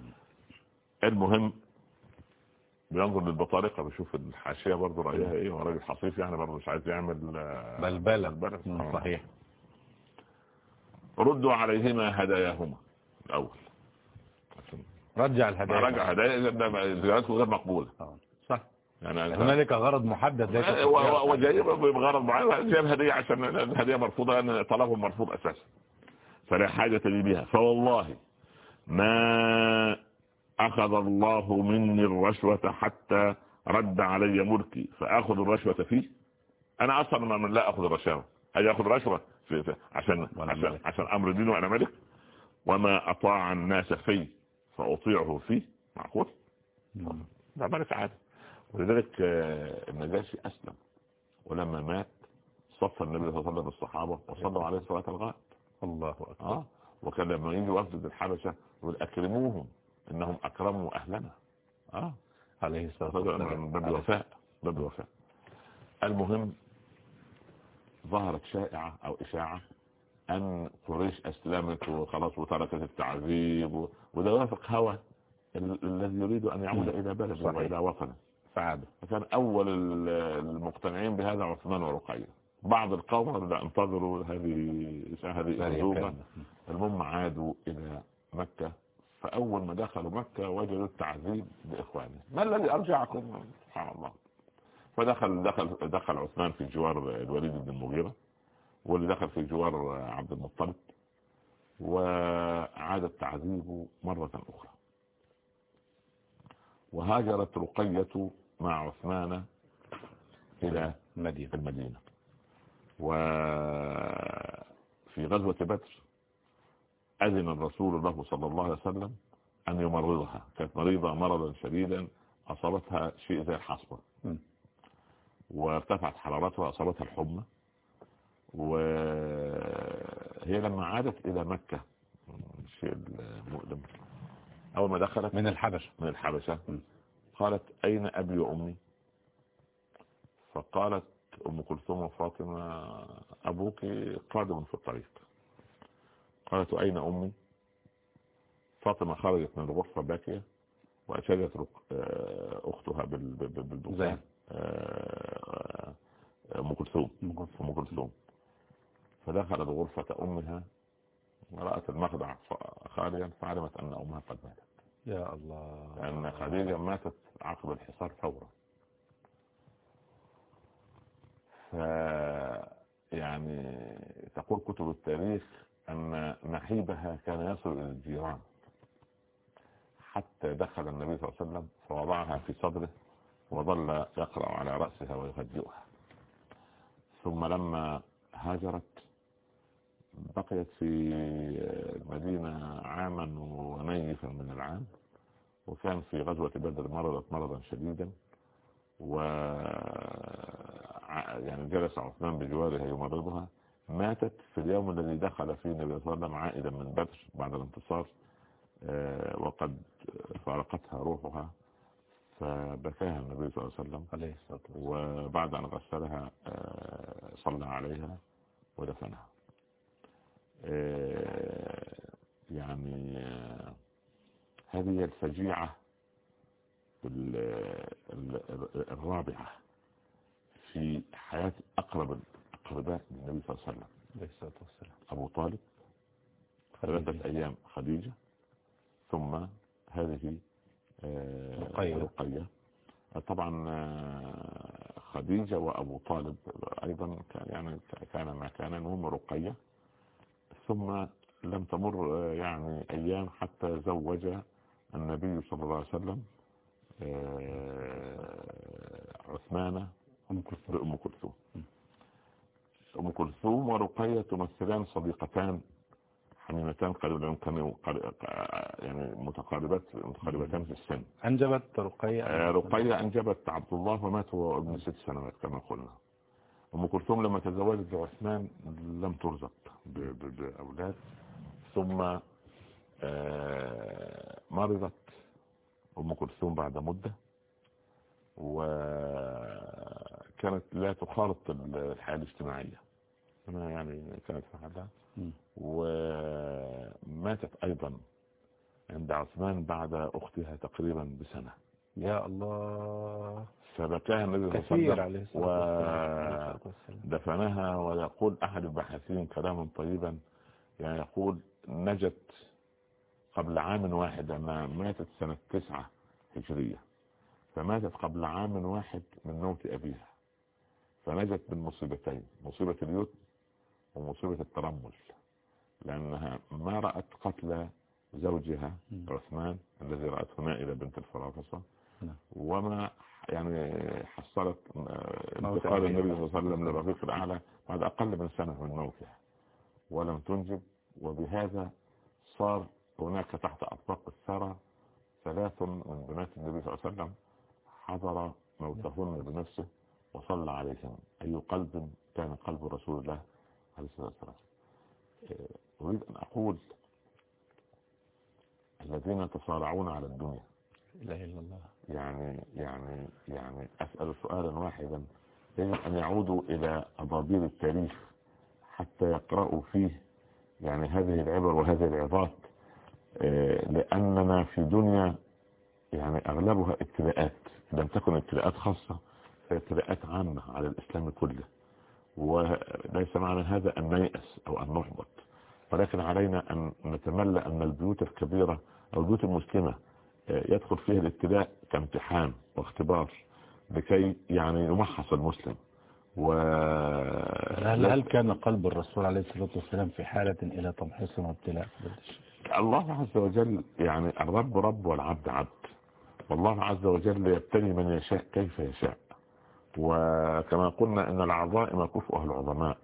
المهم بينظر للبطارقة بيشوف الحاشية برضه رأيها إيه هو راجل حصيف يعني برضه مش عايز يعمل آه، بلبلة. بلبلة. مم، صحيح. ردوا عليهما هداياهما الأول. رجع الهدايا رجع هدايا زيارته غير مقبولة. آه، صح. يعني هنالك غرض محدد ليس جاي بغرض معين جاب هدية عشان الهدية مرفوضة لأن طلبه مرفوض أساسا. فلا حاجة لي بها. فوالله ما أخذ الله مني الرشوة حتى رد علي ملكي. فأخذ الرشوة فيه أنا أصلا من لا أخذ الرشاوة أجي أخذ رشوة في في عشان عشان. عشان أمر دين وأنا ملك وما أطاع الناس في فأطيعه فيه معقول. ده ملك عادي ولذلك آه، النجاشي أسلم. ولما مات صف النبي صلى الله عليه وسلم بالصحابة وصلوا عليه صلاة الغائب الله أكبر. آه وكان لما يجي وفد الحبشة يقول أكرموهم. إنهم أكرموا أهلنا. آه. عليه الصلاة والسلام. من باب الوفاء. باب الوفاء. المهم ظهرت شائعة أو إشاعة أن قريش أسلمت وخلاص وتركت التعذيب وده وافق هوى ال- الذي يريد أن يعود مم. إلى بلده. وإلى وطنه. سعادة. فكان ال- المقتنعين بهذا عثمان ورقية. بعض القوم قالوا لا انتظروا هذه هذه المهم عادوا إلى مكة. فأول ما دخلوا مكة وجدوا التعذيب بإخوانه ما الذي أرجعكم؟ سبحان الله. فدخل دخل دخل عثمان في جوار الوليد بن المغيرة واللي دخل في جوار عبد المطلب وعاد التعذيب مرة أخرى. وهاجرت رقية مع عثمان إلى المدينة. المدينة. وفي غزوة بدر أذن الرسول له صلى الله عليه وسلم أن يمرضها. كانت مريضة مرضا شديدا أصابتها شيء زي الحصبة. وارتفعت حرارتها أصابتها الحمى. وهي لما عادت إلى مكة الشيء المؤلم أول ما دخلت من الحبشة. من الحبشة. قالت أين أبي وأمي؟ فقالت أم كلثوم وفاطمة أبوك قادم في الطريق. قالت أين أمي؟ فاطمة خرجت من الغرفة باكية وأشادت أختها بال- بال- بال- بالبكاء زين. آه، أم كلثوم. أم كلثوم. فدخلت غرفة أمها ورأت المخدع خاليا فعلمت أن أمها قد ماتت. يا الله. لأن خديجة ماتت عقب الحصار فورا. ف يعني تقول كتب التاريخ أن نحيبها كان يصل إلى الجيران. حتى دخل النبي صلى الله عليه وسلم فوضعها في صدره وظل يقرأ على رأسها ويهدئها ثم لما هاجرت بقيت في المدينة عاما ونيفا من العام وكان في غزوة بدر مرضت مرضا شديدا و يعني جلس عثمان بجوارها يمرضها ماتت في اليوم الذي دخل فيه النبي صلى الله عليه وسلم عائدا من بدر بعد الانتصار آه، وقد فارقتها روحها فبكاها النبي صلى الله عليه وسلم. عليه الصلاة والسلام. وبعد أن غسلها آه، صلى عليها ودفنها. آه، يعني هذه الفجيعة الرابعة في حياة أقرب الأقرباء للنبي صلى الله عليه وسلم. أبو طالب ثلاثة أيام خديجة ثم هذه آه، رقية, رقية. طبعا آه، خديجة وأبو طالب أيضا كان يعني كان ما كان هم رقية. ثم لم تمر آه، يعني أيام حتى زوج النبي صلى الله عليه وسلم عثمان بأم كلثوم. أم كلثوم ورقية تمثلان صديقتان حميمتان قالوا كانوا يعني متقاربات متقاربتان في السن. أنجبت رقية. آه، رقية أنجبت عبد الله ومات هو ابن ست سنوات كما قلنا. أم كلثوم لما تزوجت بعثمان لم ترزق بأولاد. ثم آه، مرضت أم كلثوم بعد مدة. وكانت لا تخالط الحياة الاجتماعية. أنا يعني كانت في حالها وماتت أيضا عند عثمان بعد أختها تقريبا بسنة. يا الله. فبكاها النبي صلى الله عليه وسلم ودفنها ويقول أحد الباحثين كلاما طيبا يعني يقول نجت قبل عام واحد لما ماتت سنة تسعة هجرية. فماتت قبل عام واحد من موت أبيها. فنجت من مصيبتين مصيبة اليوت ومصيبة الترمل لأنها ما رأت قتل زوجها عثمان الذي رأته نائلة بنت الفرافصة نعم. وما يعني حصلت انتقال النبي صلى الله عليه وسلم للرفيق الأعلى بعد أقل من سنة من موتها ولم تنجب وبهذا صار هناك تحت أطباق الثرى ثلاث من بنات النبي صلى الله عليه وسلم حضر موتهن بنفسه وصلى عليهم. أي قلب كان قلب رسول الله عليه الصلاة والسلام. أريد أن أقول الذين يتصارعون على الدنيا. لا إله إلا الله. يعني يعني يعني أسأل سؤالا واحدا. يجب أن يعودوا إلى أضابير التاريخ حتى يقرأوا فيه يعني هذه العبر وهذه العظات. آه، لأننا في دنيا يعني أغلبها ابتلاءات لم تكن ابتلاءات خاصة ابتلاءات عامة على الإسلام كله. وليس معنى هذا أن نيأس أو أن نحبط ولكن علينا أن نتملى أن البيوت الكبيرة أو البيوت المسلمة آه، يدخل فيها الابتلاء كامتحان واختبار لكي يعني يمحص المسلم. و هل, هل كان قلب الرسول عليه الصلاة والسلام في حالة إلى تمحيص وابتلاء؟ الله عز وجل يعني الرب رب والعبد عبد والله عز وجل يبتلي من يشاء كيف يشاء. وكما قلنا إن العظائم كفؤها العظماء.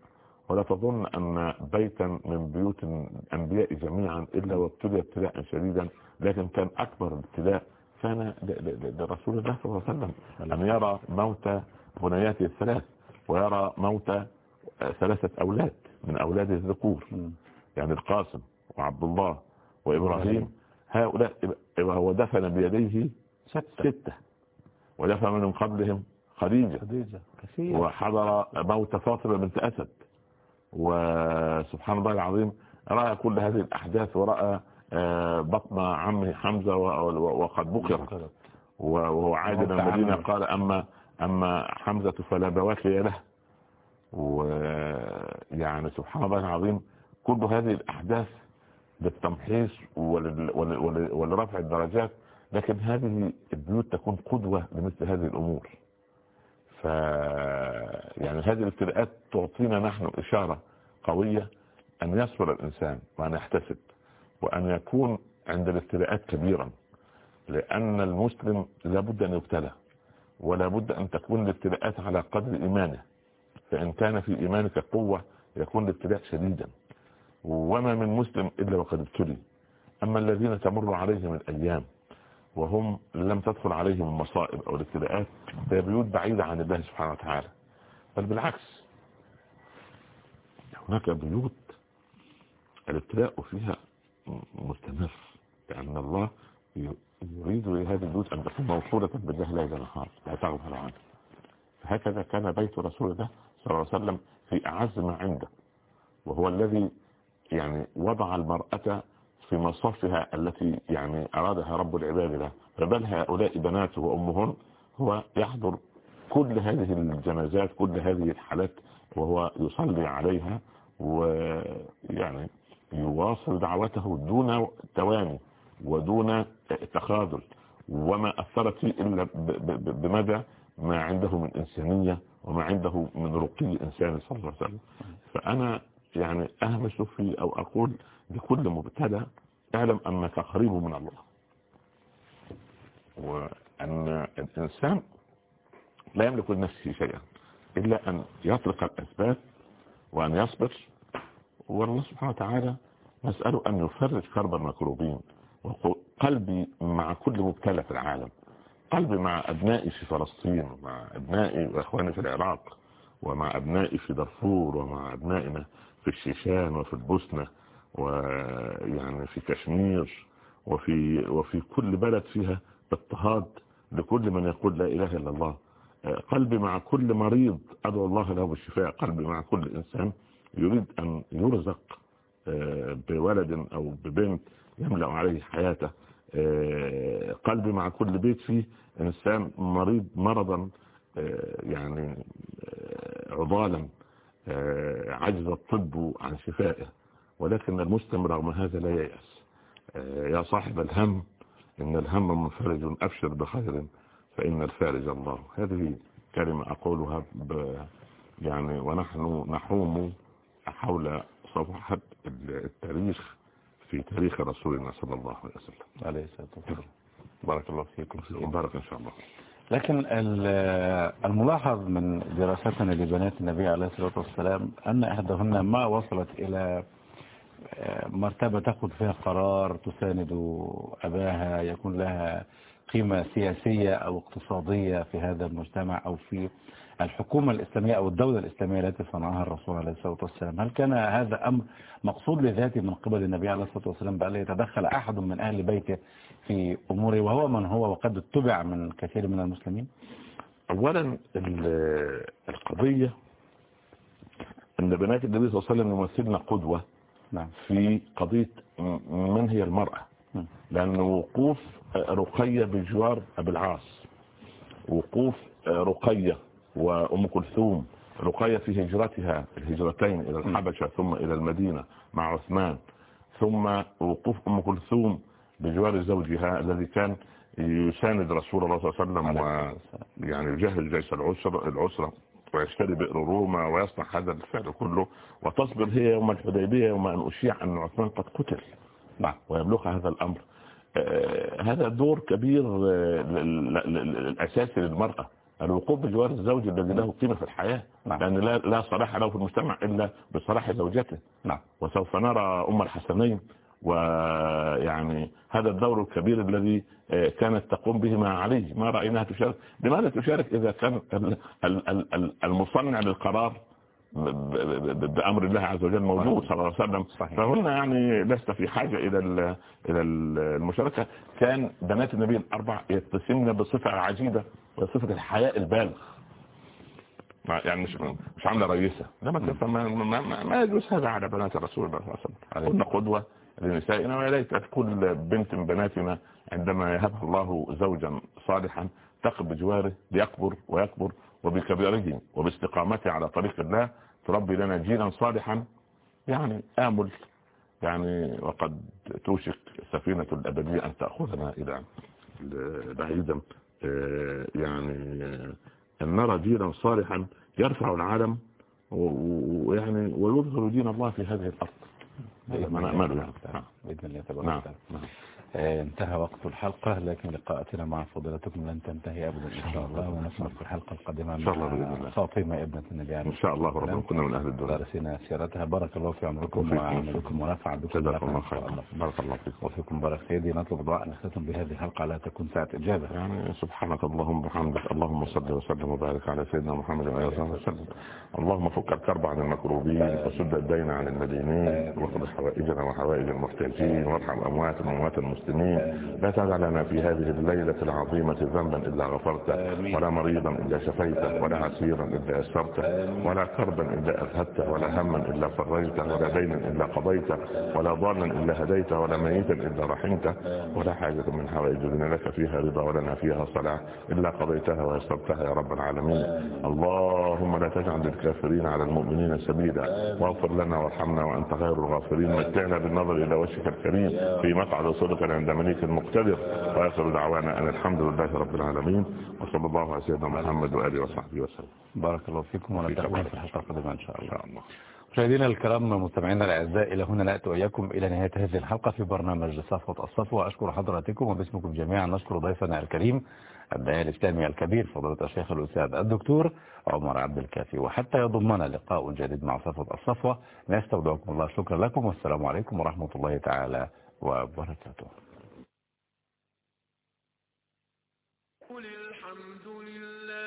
ولا تظن أن بيتا من بيوت الأنبياء جميعا إلا وابتلي ابتلاء شديدا لكن كان أكبر ابتلاء كان لرسول الله صلى الله عليه وسلم. أن يرى موت بنياته الثلاث ويرى موت ثلاثة أولاد من أولاد الذكور. يعني القاسم وعبد الله وإبراهيم. هؤلاء هو دفن بيديه ستة. ودفن من قبلهم خديجة. خديجة. كثير. وحضر موت فاطمة بنت أسد. وسبحان الله العظيم رأى كل هذه الأحداث ورأى آه، بطن عمه حمزة وقد بكر وهو عاد إلى المدينة قال أما أما حمزة فلا بواكي له. ويعني سبحان الله العظيم كل هذه الأحداث للتمحيص ولرفع الدرجات لكن هذه البيوت تكون قدوة لمثل هذه الأمور. ف يعني هذه الابتلاءات تعطينا نحن إشارة قوية أن يصبر الإنسان وأن يحتسب وأن يكون عند الابتلاءات كبيرا لأن المسلم لابد أن يبتلى ولا بد أن تكون الابتلاءات على قدر إيمانه فإن كان في إيمانك قوة يكون الابتلاء شديدا. وما من مسلم إلا وقد ابتلي. أما الذين تمر عليهم الأيام وهم لم تدخل عليهم المصائب أو الابتلاءات فهي بيوت بعيدة عن الله سبحانه وتعالى. بل بالعكس هناك بيوت الابتلاء فيها مستمر لأن الله يريد لهذه البيوت أن تكون موصولة بالله ليل نهار لا تغفل عنه. فهكذا كان بيت رسول الله صلى الله عليه وسلم في أعز ما عنده وهو الذي يعني وضع المرأة في مصافها التي يعني أرادها رب العباد له فبل هؤلاء بناته وأمهن هو يحضر كل هذه الجنازات كل هذه الحالات وهو يصلي عليها ويعني يواصل دعوته دون تواني ودون تخاذل. وما أثرت فيه إلا بمدى ما عنده من إنسانية وما عنده من رقي الإنسان صلى الله عليه وسلم. فأنا يعني أهمس في أو أقول لكل مبتدى اعلم أنك قريب من الله. وأن الإنسان لا يملك لنفسه شيئا إلا أن يطلق الأسباب وأن يصبر. والله سبحانه وتعالى نسأله أن يفرج كرب المكروبين وقلبي مع كل مبتلى في العالم. قلبي مع أبنائي في فلسطين ومع أبنائي وإخواني في العراق ومع أبنائي في دارفور ومع أبنائنا في الشيشان وفي البوسنة ويعني في كشمير وفي وفي كل بلد فيها اضطهاد لكل من يقول لا إله إلا الله. قلبي مع كل مريض أدعو الله له بالشفاء. قلبي مع كل إنسان يريد أن يرزق بولد أو ببنت يملأ عليه حياته. قلبي مع كل بيت فيه إنسان مريض مرضا يعني عضالا. عجز الطب عن شفائه ولكن المسلم رغم هذا لا ييأس. يا صاحب الهم إن الهم منفرج أبشر بخير فإن الفارج الله. هذه كلمة أقولها ب يعني ونحن نحوم حول صفحة التاريخ في تاريخ رسولنا صلى الله عليه وسلم. عليه الصلاة والسلام. بارك الله فيكم. بارك إن شاء الله. لكن الملاحظ من دراستنا لبنات النبي عليه الصلاة والسلام أن إحداهن ما وصلت إلى مرتبة تأخذ فيها قرار تساند أباها يكون لها قيمة سياسية أو اقتصادية في هذا المجتمع أو في الحكومة الإسلامية أو الدولة الإسلامية التي صنعها الرسول عليه الصلاة والسلام. هل كان هذا أمر مقصود لذاته من قبل النبي عليه الصلاة والسلام بأن يتدخل أحد من أهل بيته في أموره وهو من هو وقد اتبع من كثير من المسلمين. أولا القضية أن بنات النبي صلى الله عليه وسلم يمثلنا قدوة نعم. في قضية من هي المرأة لأن وقوف رقية بجوار أبي العاص وقوف رقية وأم كلثوم رقية في هجرتها الهجرتين إلى الحبشة ثم إلى المدينة مع عثمان ثم وقوف أم كلثوم بجوار زوجها الذي كان يساند رسول الله صلى الله عليه وسلم ويعني يجهز جيش العسرة العسرة ويشتري بئر روما ويصنع هذا الفعل كله وتصبر هي يوم الحديبية يوم أن أشيع أن عثمان قد قتل. نعم. ويبلغ هذا الأمر. هذا دور كبير الأساسي للمرأة. الوقوف بجوار الزوج الذي له قيمة في الحياة. نعم. لأن لا, لا صلاح له في المجتمع إلا بصلاح زوجته. نعم. وسوف نرى أم الحسنين ويعني هذا الدور الكبير الذي كانت تقوم به مع علي ما رأيناها تشارك؟ لماذا تشارك إذا كان المصنع للقرار بأمر الله عز وجل موجود صلى الله عليه وسلم. فهنا يعني لست في حاجة إلى إلى المشاركة. كان بنات النبي الأربع يتسمن بصفة عجيبة وصفة الحياء البالغ يعني مش مش عاملة رئيسة. لما ما, ما, ما يجوز هذا على بنات الرسول صلى الله عليه وسلم. كنا قدوة. لنسائنا ويا ليت كل بنت من بناتنا عندما يهبها الله زوجا صالحا تقف بجواره ليكبر ويكبر وبكبره وباستقامته على طريق الله. تربي لنا جيلا صالحا. يعني آمل. يعني وقد توشك سفينة الأبدية أن تأخذنا إلى بعيدا يعني أن نرى جيلا صالحا يرفع العالم ويعني ويظهر دين الله في هذه الأرض. الله. بإذن الله تبارك نعم. وتعالى. انتهى وقت الحلقة لكن لقاءاتنا مع فضيلتكم لن تنتهي أبدا إن شاء الله ونسمع في الحلقة القادمة إن شاء الله بإذن الله. فاطمة ابنة النبي عليه إن شاء الله ربنا كنا من أهل الدنيا درسنا سيرتها. بارك الله في عمركم. وعملكم ونفع بكم جزاك الله خير بارك الله فيك وفيكم بارك سيدي نطلب دعاء نختتم بهذه الحلقة. لا تكون ساعة إجابة. يعني سبحانك اللهم وبحمدك. اللهم صل وسلم وبارك على سيدنا محمد وعلى آله وسلم. اللهم فك الكرب عن المكروبين وسد الدين عن المدينين. واقض حوائجنا وحوائج المحتاجين. وارحم أموات واموات المسلمين. المسلمين لا تدع لنا في هذه الليلة العظيمة ذنبا إلا غفرته ولا مريضا إلا شفيته ولا عسيرا إلا يسرته ولا كربا إلا أذهبته ولا هما إلا فرجته ولا دينا إلا قضيته ولا ضالا إلا هديته ولا ميتا إلا رحمته ولا حاجة من حوائج لنا لك فيها رضا ولنا فيها صلاة إلا قضيتها ويسرتها يا رب العالمين. اللهم لا تجعل للكافرين على المؤمنين سبيلا واغفر لنا وارحمنا وأنت خير الغافرين. متعنا بالنظر إلى وجهك الكريم في مقعد صدق عند مليك مقتدر وآخر دعوانا أن الحمد لله رب العالمين وصلى الله على سيدنا محمد وآله وصحبه وسلم. بارك الله فيكم ونلتقينا في الحلقة القادمة إن شاء الله. مشاهدينا الكرام مستمعينا الأعزاء إلى هنا نأتي وإياكم إلى نهاية هذه الحلقة في برنامج صفوه الصفوه اشكر حضراتكم وباسمكم جميعا نشكر ضيفنا الكريم الداعيه الإسلامي الكبير فضيلة الشيخ الأستاذ الدكتور عمر عبد الكافي. وحتى يضمنا لقاء جديد مع صفوه الصفوه نستودعكم الله شكرا لكم والسلام عليكم ورحمة الله تعالى وبركاته قل الحمد